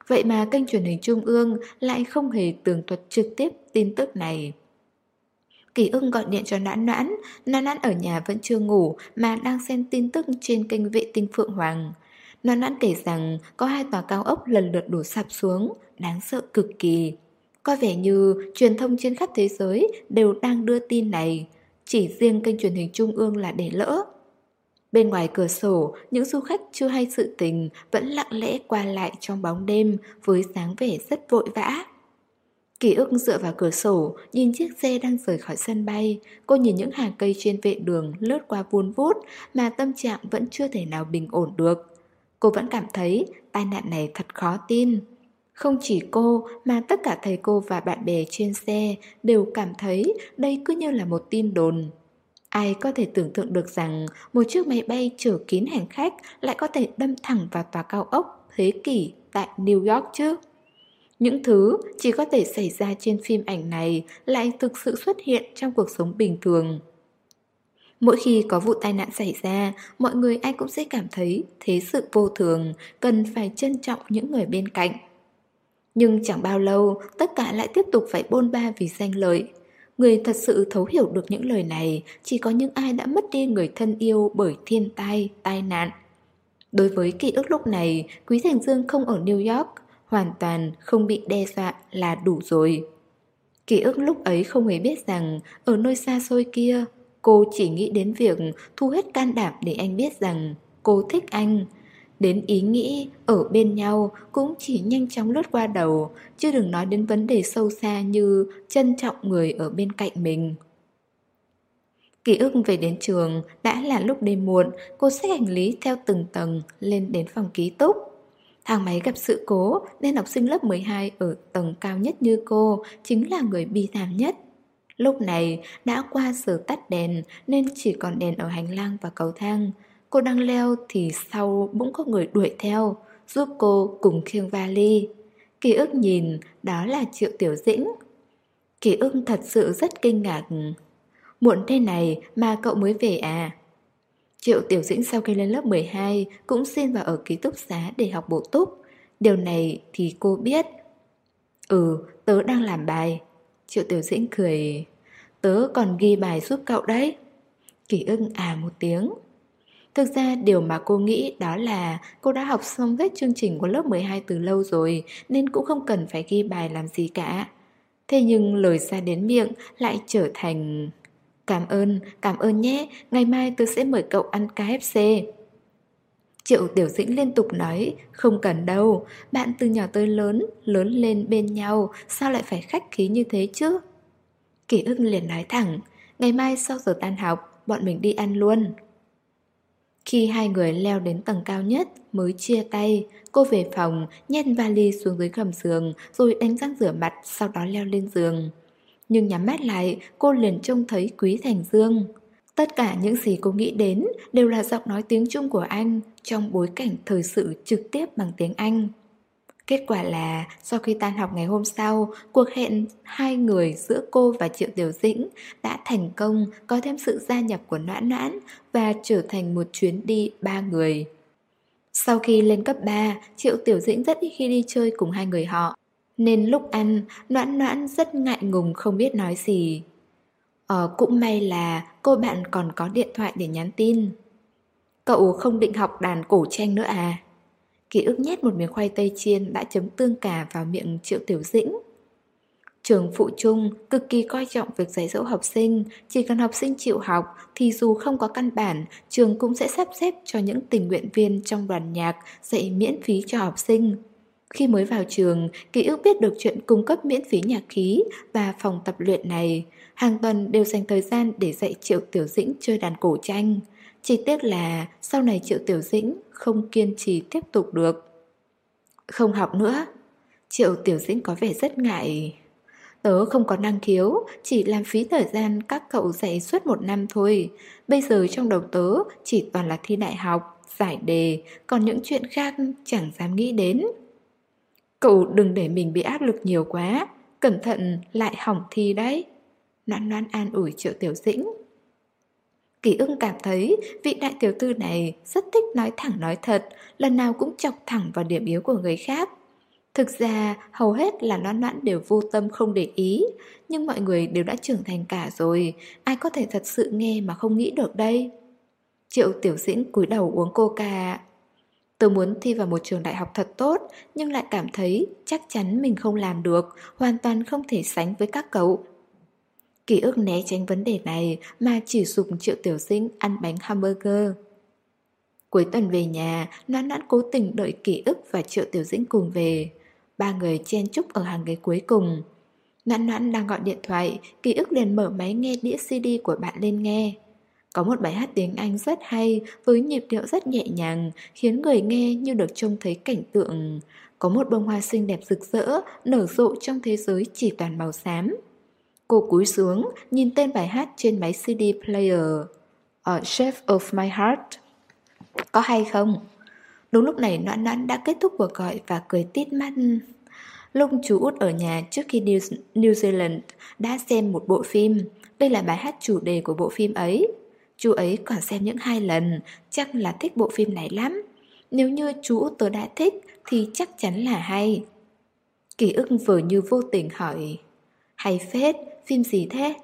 Vậy mà kênh truyền hình Trung ương lại không hề tường thuật trực tiếp tin tức này. Kỳ ưng gọi điện cho nãn nãn, nãn nãn ở nhà vẫn chưa ngủ mà đang xem tin tức trên kênh vệ tinh Phượng Hoàng. Nãn nãn kể rằng có hai tòa cao ốc lần lượt đổ sập xuống, đáng sợ cực kỳ. Có vẻ như truyền thông trên khắp thế giới đều đang đưa tin này, chỉ riêng kênh truyền hình Trung ương là để lỡ. Bên ngoài cửa sổ, những du khách chưa hay sự tình vẫn lặng lẽ qua lại trong bóng đêm với dáng vẻ rất vội vã. Ký ức dựa vào cửa sổ, nhìn chiếc xe đang rời khỏi sân bay. Cô nhìn những hàng cây trên vệ đường lướt qua vuôn vút mà tâm trạng vẫn chưa thể nào bình ổn được. Cô vẫn cảm thấy tai nạn này thật khó tin. Không chỉ cô mà tất cả thầy cô và bạn bè trên xe đều cảm thấy đây cứ như là một tin đồn. Ai có thể tưởng tượng được rằng một chiếc máy bay chở kín hành khách lại có thể đâm thẳng vào tòa cao ốc thế kỷ tại New York chứ? Những thứ chỉ có thể xảy ra trên phim ảnh này lại thực sự xuất hiện trong cuộc sống bình thường. Mỗi khi có vụ tai nạn xảy ra, mọi người ai cũng sẽ cảm thấy thế sự vô thường, cần phải trân trọng những người bên cạnh. Nhưng chẳng bao lâu, tất cả lại tiếp tục phải bôn ba vì danh lợi. Người thật sự thấu hiểu được những lời này chỉ có những ai đã mất đi người thân yêu bởi thiên tai, tai nạn. Đối với ký ức lúc này, Quý Thành Dương không ở New York, hoàn toàn không bị đe dọa là đủ rồi. Ký ức lúc ấy không hề biết rằng ở nơi xa xôi kia, cô chỉ nghĩ đến việc thu hết can đảm để anh biết rằng cô thích anh. Đến ý nghĩ ở bên nhau cũng chỉ nhanh chóng lướt qua đầu, chứ đừng nói đến vấn đề sâu xa như trân trọng người ở bên cạnh mình. Ký ức về đến trường đã là lúc đêm muộn, cô xách hành lý theo từng tầng lên đến phòng ký túc. Thang máy gặp sự cố nên học sinh lớp 12 ở tầng cao nhất như cô chính là người bi thảm nhất. Lúc này đã qua giờ tắt đèn nên chỉ còn đèn ở hành lang và cầu thang. Cô đang leo thì sau bỗng có người đuổi theo, giúp cô cùng khiêng vali. Ký ức nhìn, đó là Triệu Tiểu Dĩnh. Ký ức thật sự rất kinh ngạc. Muộn thế này mà cậu mới về à? Triệu Tiểu Dĩnh sau khi lên lớp 12 cũng xin vào ở ký túc xá để học bổ túc. Điều này thì cô biết. Ừ, tớ đang làm bài. Triệu Tiểu Dĩnh cười. Tớ còn ghi bài giúp cậu đấy. kỷ ưng à một tiếng. Thực ra điều mà cô nghĩ đó là cô đã học xong hết chương trình của lớp 12 từ lâu rồi nên cũng không cần phải ghi bài làm gì cả. Thế nhưng lời ra đến miệng lại trở thành Cảm ơn, cảm ơn nhé, ngày mai tôi sẽ mời cậu ăn KFC. Triệu Tiểu Dĩnh liên tục nói, không cần đâu, bạn từ nhỏ tới lớn, lớn lên bên nhau, sao lại phải khách khí như thế chứ? kỷ ức liền nói thẳng, ngày mai sau giờ tan học, bọn mình đi ăn luôn. Khi hai người leo đến tầng cao nhất mới chia tay, cô về phòng, nhét vali xuống dưới gầm giường rồi đánh răng rửa mặt, sau đó leo lên giường. Nhưng nhắm mắt lại, cô liền trông thấy Quý Thành Dương. Tất cả những gì cô nghĩ đến đều là giọng nói tiếng Trung của anh trong bối cảnh thời sự trực tiếp bằng tiếng Anh. Kết quả là sau khi tan học ngày hôm sau, cuộc hẹn hai người giữa cô và Triệu Tiểu Dĩnh đã thành công có thêm sự gia nhập của Noãn Noãn và trở thành một chuyến đi ba người. Sau khi lên cấp 3, Triệu Tiểu Dĩnh rất ít khi đi chơi cùng hai người họ. Nên lúc ăn, Noãn Noãn rất ngại ngùng không biết nói gì. Ờ, cũng may là cô bạn còn có điện thoại để nhắn tin. Cậu không định học đàn cổ tranh nữa à? Ký ức nhét một miếng khoai tây chiên đã chấm tương cà vào miệng Triệu Tiểu Dĩnh. Trường phụ trung cực kỳ coi trọng việc dạy dỗ học sinh, chỉ cần học sinh chịu học thì dù không có căn bản, trường cũng sẽ sắp xếp cho những tình nguyện viên trong đoàn nhạc dạy miễn phí cho học sinh. Khi mới vào trường, ký ức biết được chuyện cung cấp miễn phí nhạc khí và phòng tập luyện này. Hàng tuần đều dành thời gian để dạy Triệu Tiểu Dĩnh chơi đàn cổ tranh. Chỉ tiếc là sau này Triệu Tiểu Dĩnh không kiên trì tiếp tục được. Không học nữa. Triệu Tiểu Dĩnh có vẻ rất ngại. Tớ không có năng khiếu, chỉ làm phí thời gian các cậu dạy suốt một năm thôi. Bây giờ trong đầu tớ chỉ toàn là thi đại học, giải đề, còn những chuyện khác chẳng dám nghĩ đến. Cậu đừng để mình bị áp lực nhiều quá, cẩn thận lại hỏng thi đấy. Noan noan an ủi triệu tiểu dĩnh. Kỳ ưng cảm thấy vị đại tiểu thư này rất thích nói thẳng nói thật, lần nào cũng chọc thẳng vào điểm yếu của người khác. Thực ra, hầu hết là loan loãn đều vô tâm không để ý, nhưng mọi người đều đã trưởng thành cả rồi, ai có thể thật sự nghe mà không nghĩ được đây. Triệu tiểu dĩnh cúi đầu uống coca Tôi muốn thi vào một trường đại học thật tốt, nhưng lại cảm thấy chắc chắn mình không làm được, hoàn toàn không thể sánh với các cậu. Ký ức né tránh vấn đề này mà chỉ dùng triệu tiểu sinh ăn bánh hamburger. Cuối tuần về nhà, Noãn Noãn cố tình đợi ký ức và triệu tiểu dĩnh cùng về. Ba người chen chúc ở hàng ghế cuối cùng. Noãn Noãn đang gọi điện thoại, ký ức liền mở máy nghe đĩa CD của bạn lên nghe. Có một bài hát tiếng Anh rất hay với nhịp điệu rất nhẹ nhàng khiến người nghe như được trông thấy cảnh tượng. Có một bông hoa xinh đẹp rực rỡ nở rộ trong thế giới chỉ toàn màu xám. Cô cúi xuống nhìn tên bài hát trên máy CD player. A Chef of My Heart. Có hay không? Đúng lúc này noãn noãn đã kết thúc cuộc gọi và cười tít mắt. Lúc chú út ở nhà trước khi New, New Zealand đã xem một bộ phim. Đây là bài hát chủ đề của bộ phim ấy. Chú ấy còn xem những hai lần, chắc là thích bộ phim này lắm. Nếu như chú út tớ đã thích thì chắc chắn là hay. Ký ức vừa như vô tình hỏi hay phết, phim gì thế?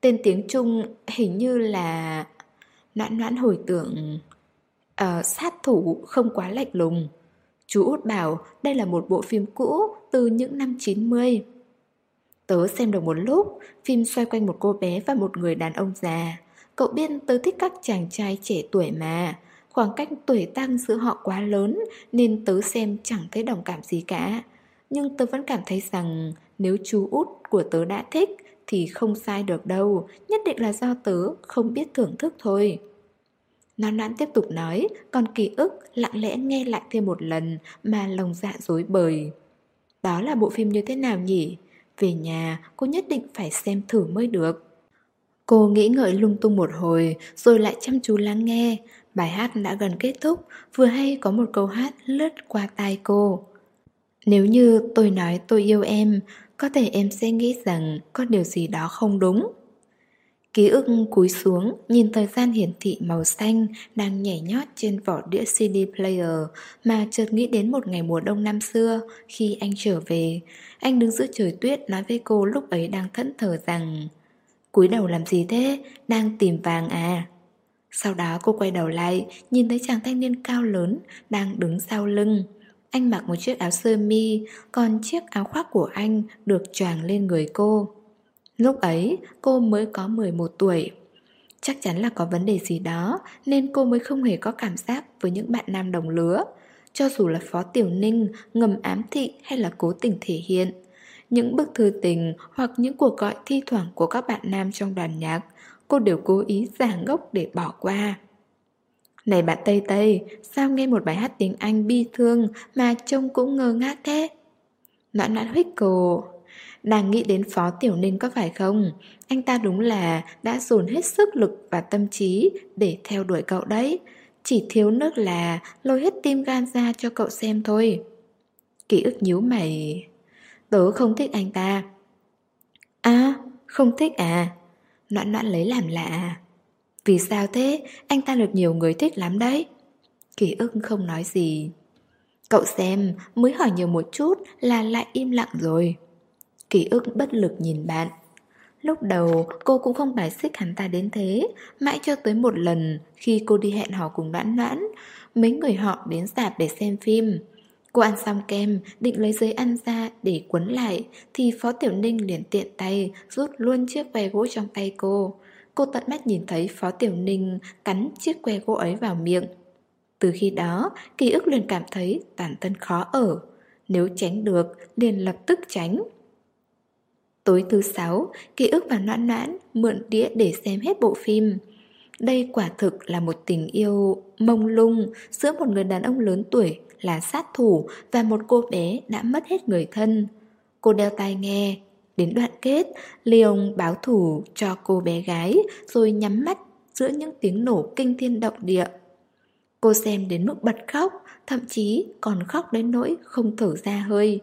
Tên tiếng Trung hình như là... Noãn noãn hồi tưởng... Uh, sát thủ không quá lạnh lùng. Chú út bảo đây là một bộ phim cũ từ những năm 90 Tớ xem được một lúc Phim xoay quanh một cô bé và một người đàn ông già. Cậu biết tớ thích các chàng trai trẻ tuổi mà. Khoảng cách tuổi tăng giữa họ quá lớn Nên tớ xem chẳng thấy đồng cảm gì cả. Nhưng tớ vẫn cảm thấy rằng nếu chú út của tớ đã thích Thì không sai được đâu, Nhất định là do tớ không biết thưởng thức thôi. Nán nán tiếp tục nói, Còn ký ức lặng lẽ nghe lại thêm một lần Mà lòng dạ dối bời. Đó là bộ phim như thế nào nhỉ? Về nhà, cô nhất định phải xem thử mới được. Cô nghĩ ngợi lung tung một hồi, Rồi lại chăm chú lắng nghe. Bài hát đã gần kết thúc, Vừa hay có một câu hát lướt qua tai cô. Nếu như tôi nói tôi yêu em có thể em sẽ nghĩ rằng Có điều gì đó không đúng Ký ức cúi xuống, nhìn thời gian hiển thị màu xanh đang nhảy nhót trên vỏ đĩa CD player mà chợt nghĩ đến một ngày mùa đông năm xưa khi anh trở về. Anh đứng giữa trời tuyết nói với cô lúc ấy đang thẫn thờ rằng cúi đầu làm gì thế? Đang tìm vàng à? Sau đó cô quay đầu lại, nhìn thấy chàng thanh niên cao lớn đang đứng sau lưng. Anh mặc một chiếc áo sơ mi, còn chiếc áo khoác của anh được choàng lên người cô. Lúc ấy cô mới có 11 tuổi. Chắc chắn là có vấn đề gì đó Nên cô mới không hề có cảm giác với những bạn nam đồng lứa. Cho dù là Phó Tiểu Ninh ngầm ám thị hay là cố tình thể hiện Những bức thư tình hoặc những cuộc gọi thi thoảng của các bạn nam trong đoàn nhạc Cô đều cố ý giả ngốc để bỏ qua. Này bạn Tây Tây, sao nghe một bài hát tiếng Anh bi thương mà trông cũng ngơ ngác thế? Noãn noãn huyết cổ đang nghĩ đến Phó Tiểu Ninh có phải không? Anh ta đúng là đã dồn hết sức lực và tâm trí để theo đuổi cậu đấy. Chỉ thiếu nước là lôi hết tim gan ra cho cậu xem thôi. Ký ức nhíu mày. Tớ không thích anh ta. À, không thích à? Noãn noãn lấy làm lạ. Vì sao thế? Anh ta được nhiều người thích lắm đấy. kỷ ức không nói gì. Cậu xem, mới hỏi nhiều một chút là lại im lặng rồi. kỷ ức bất lực nhìn bạn Lúc đầu cô cũng không bài xích hắn ta đến thế Mãi cho tới một lần Khi cô đi hẹn hò cùng đoán đoán Mấy người họ đến dạp để xem phim Cô ăn xong kem Định lấy giấy ăn ra để quấn lại Thì Phó Tiểu Ninh liền tiện tay Rút luôn chiếc que gỗ trong tay cô Cô tận mắt nhìn thấy Phó Tiểu Ninh Cắn chiếc que gỗ ấy vào miệng Từ khi đó Ký ức liền cảm thấy bản thân khó ở Nếu tránh được liền lập tức tránh Tối thứ sáu, ký ức và noãn noãn mượn đĩa để xem hết bộ phim. Đây quả thực là một tình yêu mông lung giữa một người đàn ông lớn tuổi là sát thủ và một cô bé đã mất hết người thân. Cô đeo tai nghe, đến đoạn kết, Leon báo thủ cho cô bé gái rồi nhắm mắt giữa những tiếng nổ kinh thiên động địa. Cô xem đến mức bật khóc, thậm chí còn khóc đến nỗi không thở ra hơi.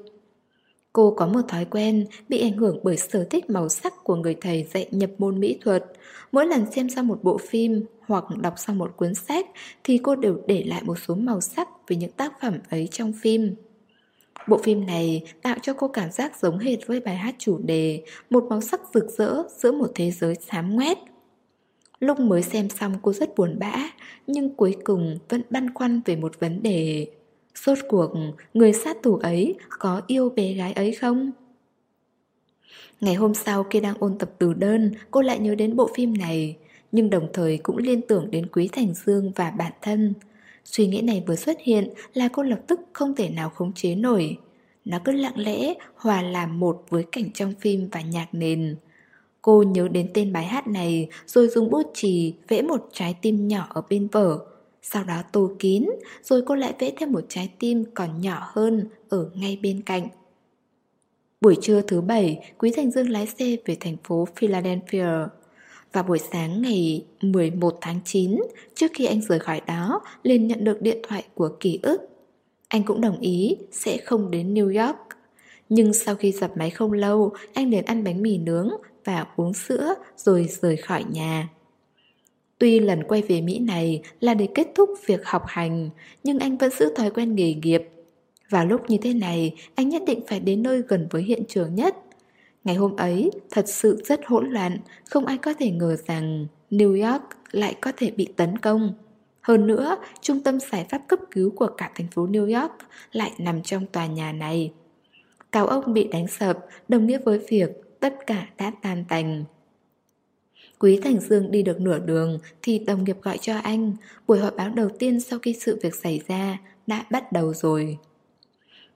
Cô có một thói quen bị ảnh hưởng bởi sở thích màu sắc của người thầy dạy nhập môn mỹ thuật. Mỗi lần xem xong một bộ phim hoặc đọc xong một cuốn sách thì cô đều để lại một số màu sắc về những tác phẩm ấy trong phim. Bộ phim này tạo cho cô cảm giác giống hệt với bài hát chủ đề, một màu sắc rực rỡ giữa một thế giới xám ngoét. Lúc mới xem xong cô rất buồn bã, nhưng cuối cùng vẫn băn khoăn về một vấn đề. Sốt cuộc, người sát thủ ấy có yêu bé gái ấy không? Ngày hôm sau khi đang ôn tập từ đơn, cô lại nhớ đến bộ phim này, nhưng đồng thời cũng liên tưởng đến Quý Thành Dương và bản thân. Suy nghĩ này vừa xuất hiện là cô lập tức không thể nào khống chế nổi. Nó cứ lặng lẽ hòa làm một với cảnh trong phim và nhạc nền. Cô nhớ đến tên bài hát này rồi dùng bút chì vẽ một trái tim nhỏ ở bên vở sau đó tô kín, rồi cô lại vẽ thêm một trái tim còn nhỏ hơn ở ngay bên cạnh. Buổi trưa thứ bảy, Quý Thành Dương lái xe về thành phố Philadelphia. Vào buổi sáng ngày 11 tháng 9, trước khi anh rời khỏi đó, liền nhận được điện thoại của ký ức. Anh cũng đồng ý sẽ không đến New York. Nhưng sau khi dập máy không lâu, anh đến ăn bánh mì nướng và uống sữa rồi rời khỏi nhà. Tuy lần quay về Mỹ này là để kết thúc việc học hành, nhưng anh vẫn giữ thói quen nghề nghiệp. Vào lúc như thế này, anh nhất định phải đến nơi gần với hiện trường nhất. Ngày hôm ấy, thật sự rất hỗn loạn, không ai có thể ngờ rằng New York lại có thể bị tấn công. Hơn nữa, trung tâm giải pháp cấp cứu của cả thành phố New York lại nằm trong tòa nhà này. Cao ốc bị đánh sập đồng nghĩa với việc tất cả đã tan tành. Quý Thành Dương đi được nửa đường thì đồng nghiệp gọi cho anh. Buổi họp báo đầu tiên sau khi sự việc xảy ra đã bắt đầu rồi.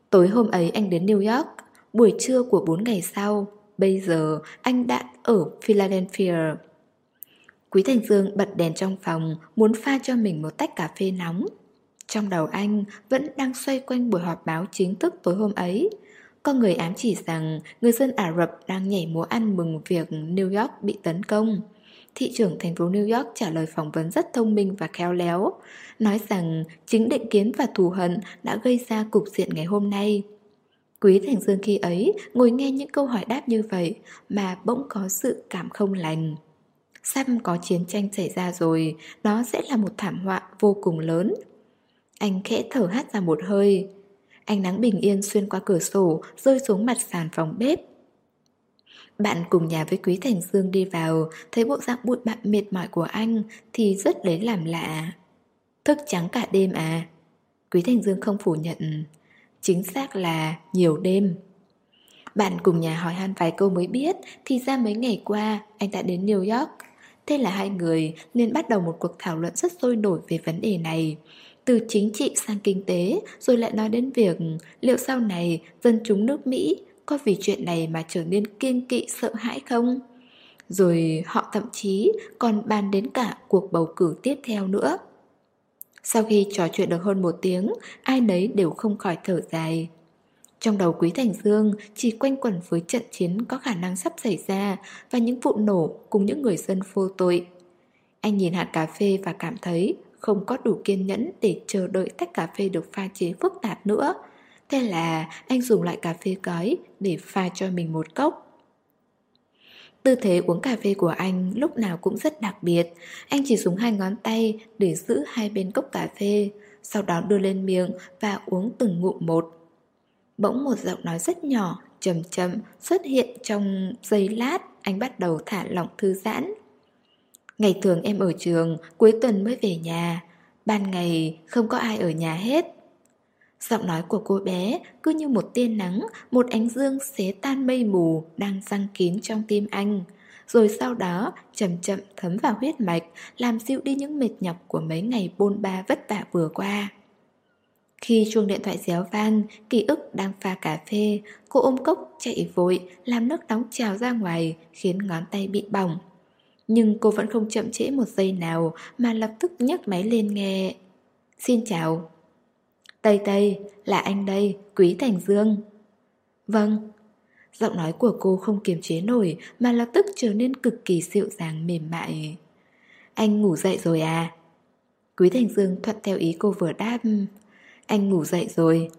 Tối hôm ấy anh đến New York, buổi trưa của 4 ngày sau, bây giờ anh đã ở Philadelphia. Quý Thành Dương bật đèn trong phòng, muốn pha cho mình một tách cà phê nóng. Trong đầu anh vẫn đang xoay quanh buổi họp báo chính thức tối hôm ấy. Có người ám chỉ rằng người dân Ả Rập đang nhảy múa ăn mừng việc New York bị tấn công. Thị trưởng thành phố New York trả lời phỏng vấn rất thông minh và khéo léo, nói rằng chính định kiến và thù hận đã gây ra cục diện ngày hôm nay. Quý Thành Dương khi ấy ngồi nghe những câu hỏi đáp như vậy mà bỗng có sự cảm không lành. Sắp có chiến tranh xảy ra rồi, nó sẽ là một thảm họa vô cùng lớn. Anh khẽ thở hắt ra một hơi. Ánh nắng bình yên xuyên qua cửa sổ rơi xuống mặt sàn phòng bếp. Bạn cùng nhà với Quý Thành Dương đi vào, thấy bộ dạng bụi bặm mệt mỏi của anh thì rất lấy làm lạ. Thức trắng cả đêm à? Quý Thành Dương không phủ nhận. Chính xác là nhiều đêm. Bạn cùng nhà hỏi han vài câu mới biết, thì ra mấy ngày qua, anh đã đến New York. Thế là hai người nên bắt đầu một cuộc thảo luận rất sôi nổi về vấn đề này. Từ chính trị sang kinh tế, rồi lại nói đến việc liệu sau này dân chúng nước Mỹ có vì chuyện này mà trở nên kiên kỵ, sợ hãi không? Rồi họ thậm chí còn bàn đến cả cuộc bầu cử tiếp theo nữa. Sau khi trò chuyện được hơn một tiếng, ai nấy đều không khỏi thở dài. Trong đầu Quý Thành Dương chỉ quanh quẩn với trận chiến có khả năng sắp xảy ra và những vụ nổ cùng những người dân vô tội. Anh nhìn hạt cà phê và cảm thấy không có đủ kiên nhẫn để chờ đợi tách cà phê được pha chế phức tạp nữa. Thế là anh dùng lại cà phê cói để pha cho mình một cốc. Tư thế uống cà phê của anh lúc nào cũng rất đặc biệt. Anh chỉ dùng hai ngón tay để giữ hai bên cốc cà phê, sau đó đưa lên miệng và uống từng ngụm một. Bỗng một giọng nói rất nhỏ, chậm chậm xuất hiện trong giây lát, anh bắt đầu thả lỏng thư giãn. Ngày thường em ở trường, cuối tuần mới về nhà, ban ngày không có ai ở nhà hết. Giọng nói của cô bé cứ như một tia nắng, một ánh dương xé tan mây mù đang răng kín trong tim anh. Rồi sau đó chậm chậm thấm vào huyết mạch, làm dịu đi những mệt nhọc của mấy ngày bôn ba vất vả vừa qua. Khi chuông điện thoại réo vang, ký ức đang pha cà phê, cô ôm cốc chạy vội, làm nước nóng trào ra ngoài, khiến ngón tay bị bỏng. Nhưng cô vẫn không chậm trễ một giây nào mà lập tức nhấc máy lên nghe. Xin chào. Tây Tây, là anh đây, Quý Thành Dương. Vâng. Giọng nói của cô không kiềm chế nổi mà lập tức trở nên cực kỳ dịu dàng mềm mại. Anh ngủ dậy rồi à? Quý Thành Dương thuận theo ý cô vừa đáp. Anh ngủ dậy rồi.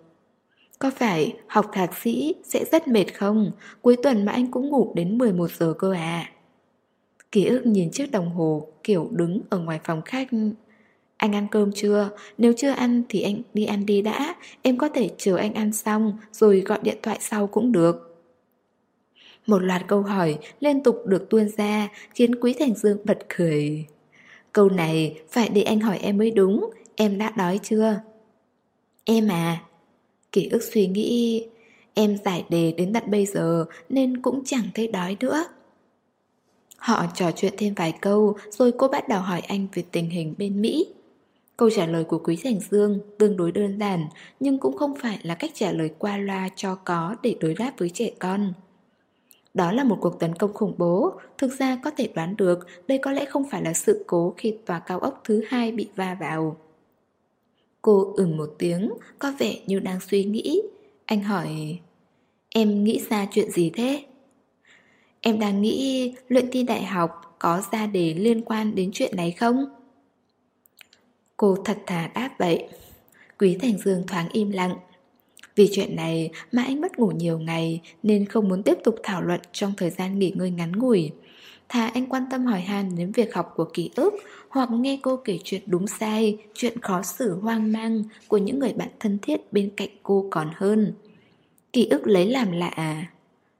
Có phải học thạc sĩ sẽ rất mệt không? Cuối tuần mà anh cũng ngủ đến 11 giờ cơ à? Ký ức nhìn chiếc đồng hồ kiểu đứng ở ngoài phòng khách anh ăn cơm chưa? Nếu chưa ăn thì anh đi ăn đi đã. Em có thể chờ anh ăn xong Rồi gọi điện thoại sau cũng được. Một loạt câu hỏi liên tục được tuôn ra, Khiến Quý Thành Dương bật cười. Câu này phải để anh hỏi em mới đúng. Em đã đói chưa? Em à? Kỷ ức suy nghĩ. Em giải đề đến tận bây giờ Nên cũng chẳng thấy đói nữa. Họ trò chuyện thêm vài câu Rồi cô bắt đầu hỏi anh về tình hình bên Mỹ. Câu trả lời của Quý Thành Dương tương đối đơn giản nhưng cũng không phải là cách trả lời qua loa cho có để đối đáp với trẻ con. Đó là một cuộc tấn công khủng bố, thực ra có thể đoán được đây có lẽ không phải là sự cố khi tòa cao ốc thứ hai bị va vào. Cô ừm một tiếng, có vẻ như đang suy nghĩ. Anh hỏi, em nghĩ ra chuyện gì thế? Em đang nghĩ luyện thi đại học có ra đề liên quan đến chuyện này không? Cô thật thà đáp vậy Quý Thành Dương thoáng im lặng Vì chuyện này mà anh mất ngủ nhiều ngày nên không muốn tiếp tục thảo luận trong thời gian nghỉ ngơi ngắn ngủi. Thà anh quan tâm hỏi han đến việc học của ký ức hoặc nghe cô kể chuyện đúng sai, chuyện khó xử hoang mang của những người bạn thân thiết bên cạnh cô còn hơn. Ký ức lấy làm lạ à?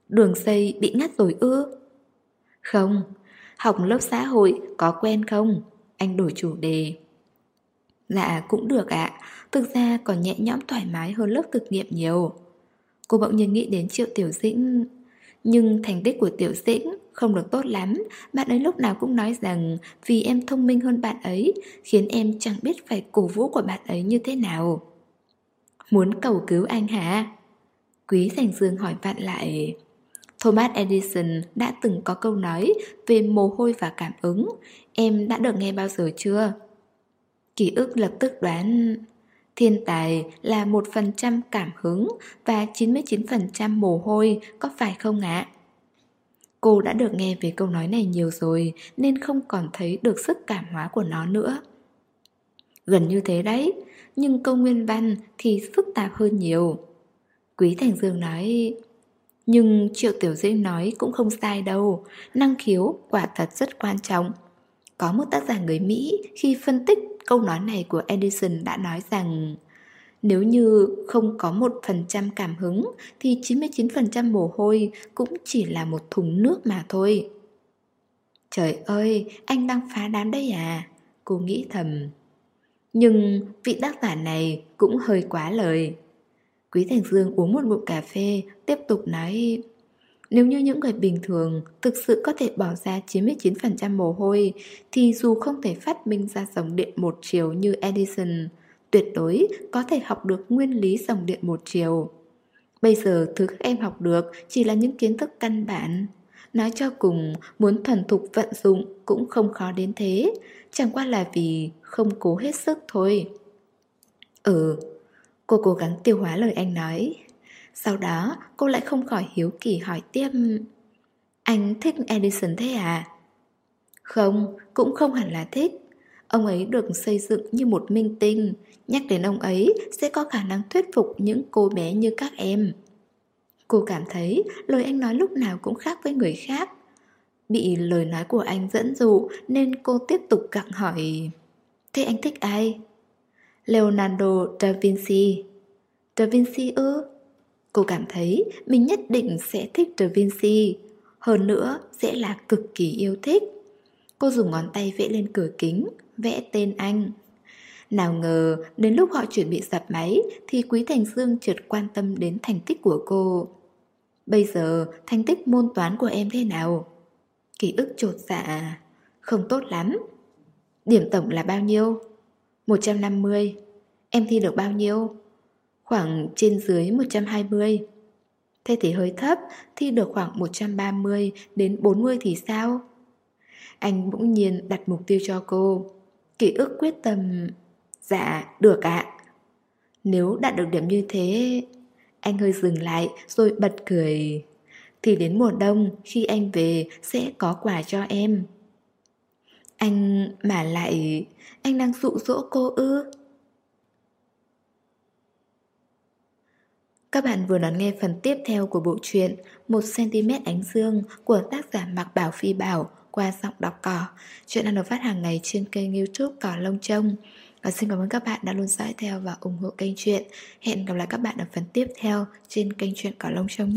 Đường dây bị ngắt rồi ư? Không, học lớp xã hội có quen không? Anh đổi chủ đề. Dạ cũng được ạ, thực ra còn nhẹ nhõm thoải mái hơn lớp thực nghiệm nhiều. Cô bỗng nhiên nghĩ đến Triệu Tiểu Dĩnh Nhưng thành tích của Tiểu Dĩnh không được tốt lắm Bạn ấy lúc nào cũng nói rằng Vì em thông minh hơn bạn ấy Khiến em chẳng biết phải cổ vũ của bạn ấy như thế nào Muốn cầu cứu anh hả? Quý Thành Dương hỏi vặn lại Thomas Edison đã từng có câu nói về mồ hôi và cảm ứng Em đã được nghe bao giờ chưa? Ký ức lập tức đoán Thiên tài là 1% cảm hứng và 99% mồ hôi, có phải không ạ? Cô đã được nghe về câu nói này nhiều rồi nên không còn thấy được sức cảm hóa của nó nữa. Gần như thế đấy, nhưng câu nguyên văn thì phức tạp hơn nhiều. Quý Thành Dương nói, nhưng Triệu Tiểu Dĩnh nói cũng không sai đâu, năng khiếu quả thật rất quan trọng. Có một tác giả người Mỹ khi phân tích câu nói này của Edison đã nói rằng nếu như không có một phần trăm cảm hứng thì 99% mồ hôi cũng chỉ là một thùng nước mà thôi. Trời ơi, anh đang phá đám đây à? Cô nghĩ thầm. Nhưng vị tác giả này cũng hơi quá lời. Quý Thành Dương uống một ngụm cà phê, tiếp tục nói nếu như những người bình thường thực sự có thể bỏ ra 99% mồ hôi thì dù không thể phát minh ra dòng điện một chiều như Edison, tuyệt đối có thể học được nguyên lý dòng điện một chiều. Bây giờ thứ các em học được chỉ là những kiến thức căn bản. Nói cho cùng, muốn thuần thục vận dụng cũng không khó đến thế, chẳng qua là vì không cố hết sức thôi. Ừ, Cô cố gắng tiêu hóa lời anh nói sau đó cô lại không khỏi hiếu kỳ hỏi tiếp Anh thích Edison thế à? Không, cũng không hẳn là thích Ông ấy được xây dựng như một minh tinh Nhắc đến ông ấy sẽ có khả năng thuyết phục những cô bé như các em Cô cảm thấy lời anh nói lúc nào cũng khác với người khác Bị lời nói của anh dẫn dụ nên cô tiếp tục gặng hỏi Thế anh thích ai? Leonardo da Vinci. Da Vinci ư? Cô cảm thấy mình nhất định sẽ thích Da Vinci. Hơn nữa sẽ là cực kỳ yêu thích. Cô dùng ngón tay vẽ lên cửa kính, vẽ tên anh. Nào ngờ đến lúc họ chuẩn bị dập máy thì Quý Thành Dương trượt quan tâm đến thành tích của cô. Bây giờ thành tích môn toán của em thế nào? Ký ức trột dạ, à? không tốt lắm. Điểm tổng là bao nhiêu? 150 Em thi được bao nhiêu? Khoảng trên dưới 120 Thế thì hơi thấp Thi được khoảng 130 đến 40 thì sao? Anh bỗng nhiên đặt mục tiêu cho cô. Ký ức quyết tâm. Dạ, được ạ. Nếu đạt được điểm như thế Anh hơi dừng lại rồi bật cười. Thì đến mùa đông khi anh về sẽ có quà cho em. Anh mà lại Anh đang dụ dỗ cô ư? Các bạn vừa đón nghe phần tiếp theo của bộ truyện 1cm ánh dương của tác giả Mạc Bảo Phi Bảo qua giọng đọc cỏ. Chuyện đang được phát hàng ngày trên kênh youtube Cỏ Lông Trông. Và xin cảm ơn các bạn đã luôn dõi theo và ủng hộ kênh truyện. Hẹn gặp lại các bạn ở phần tiếp theo trên kênh truyện Cỏ Lông Trông.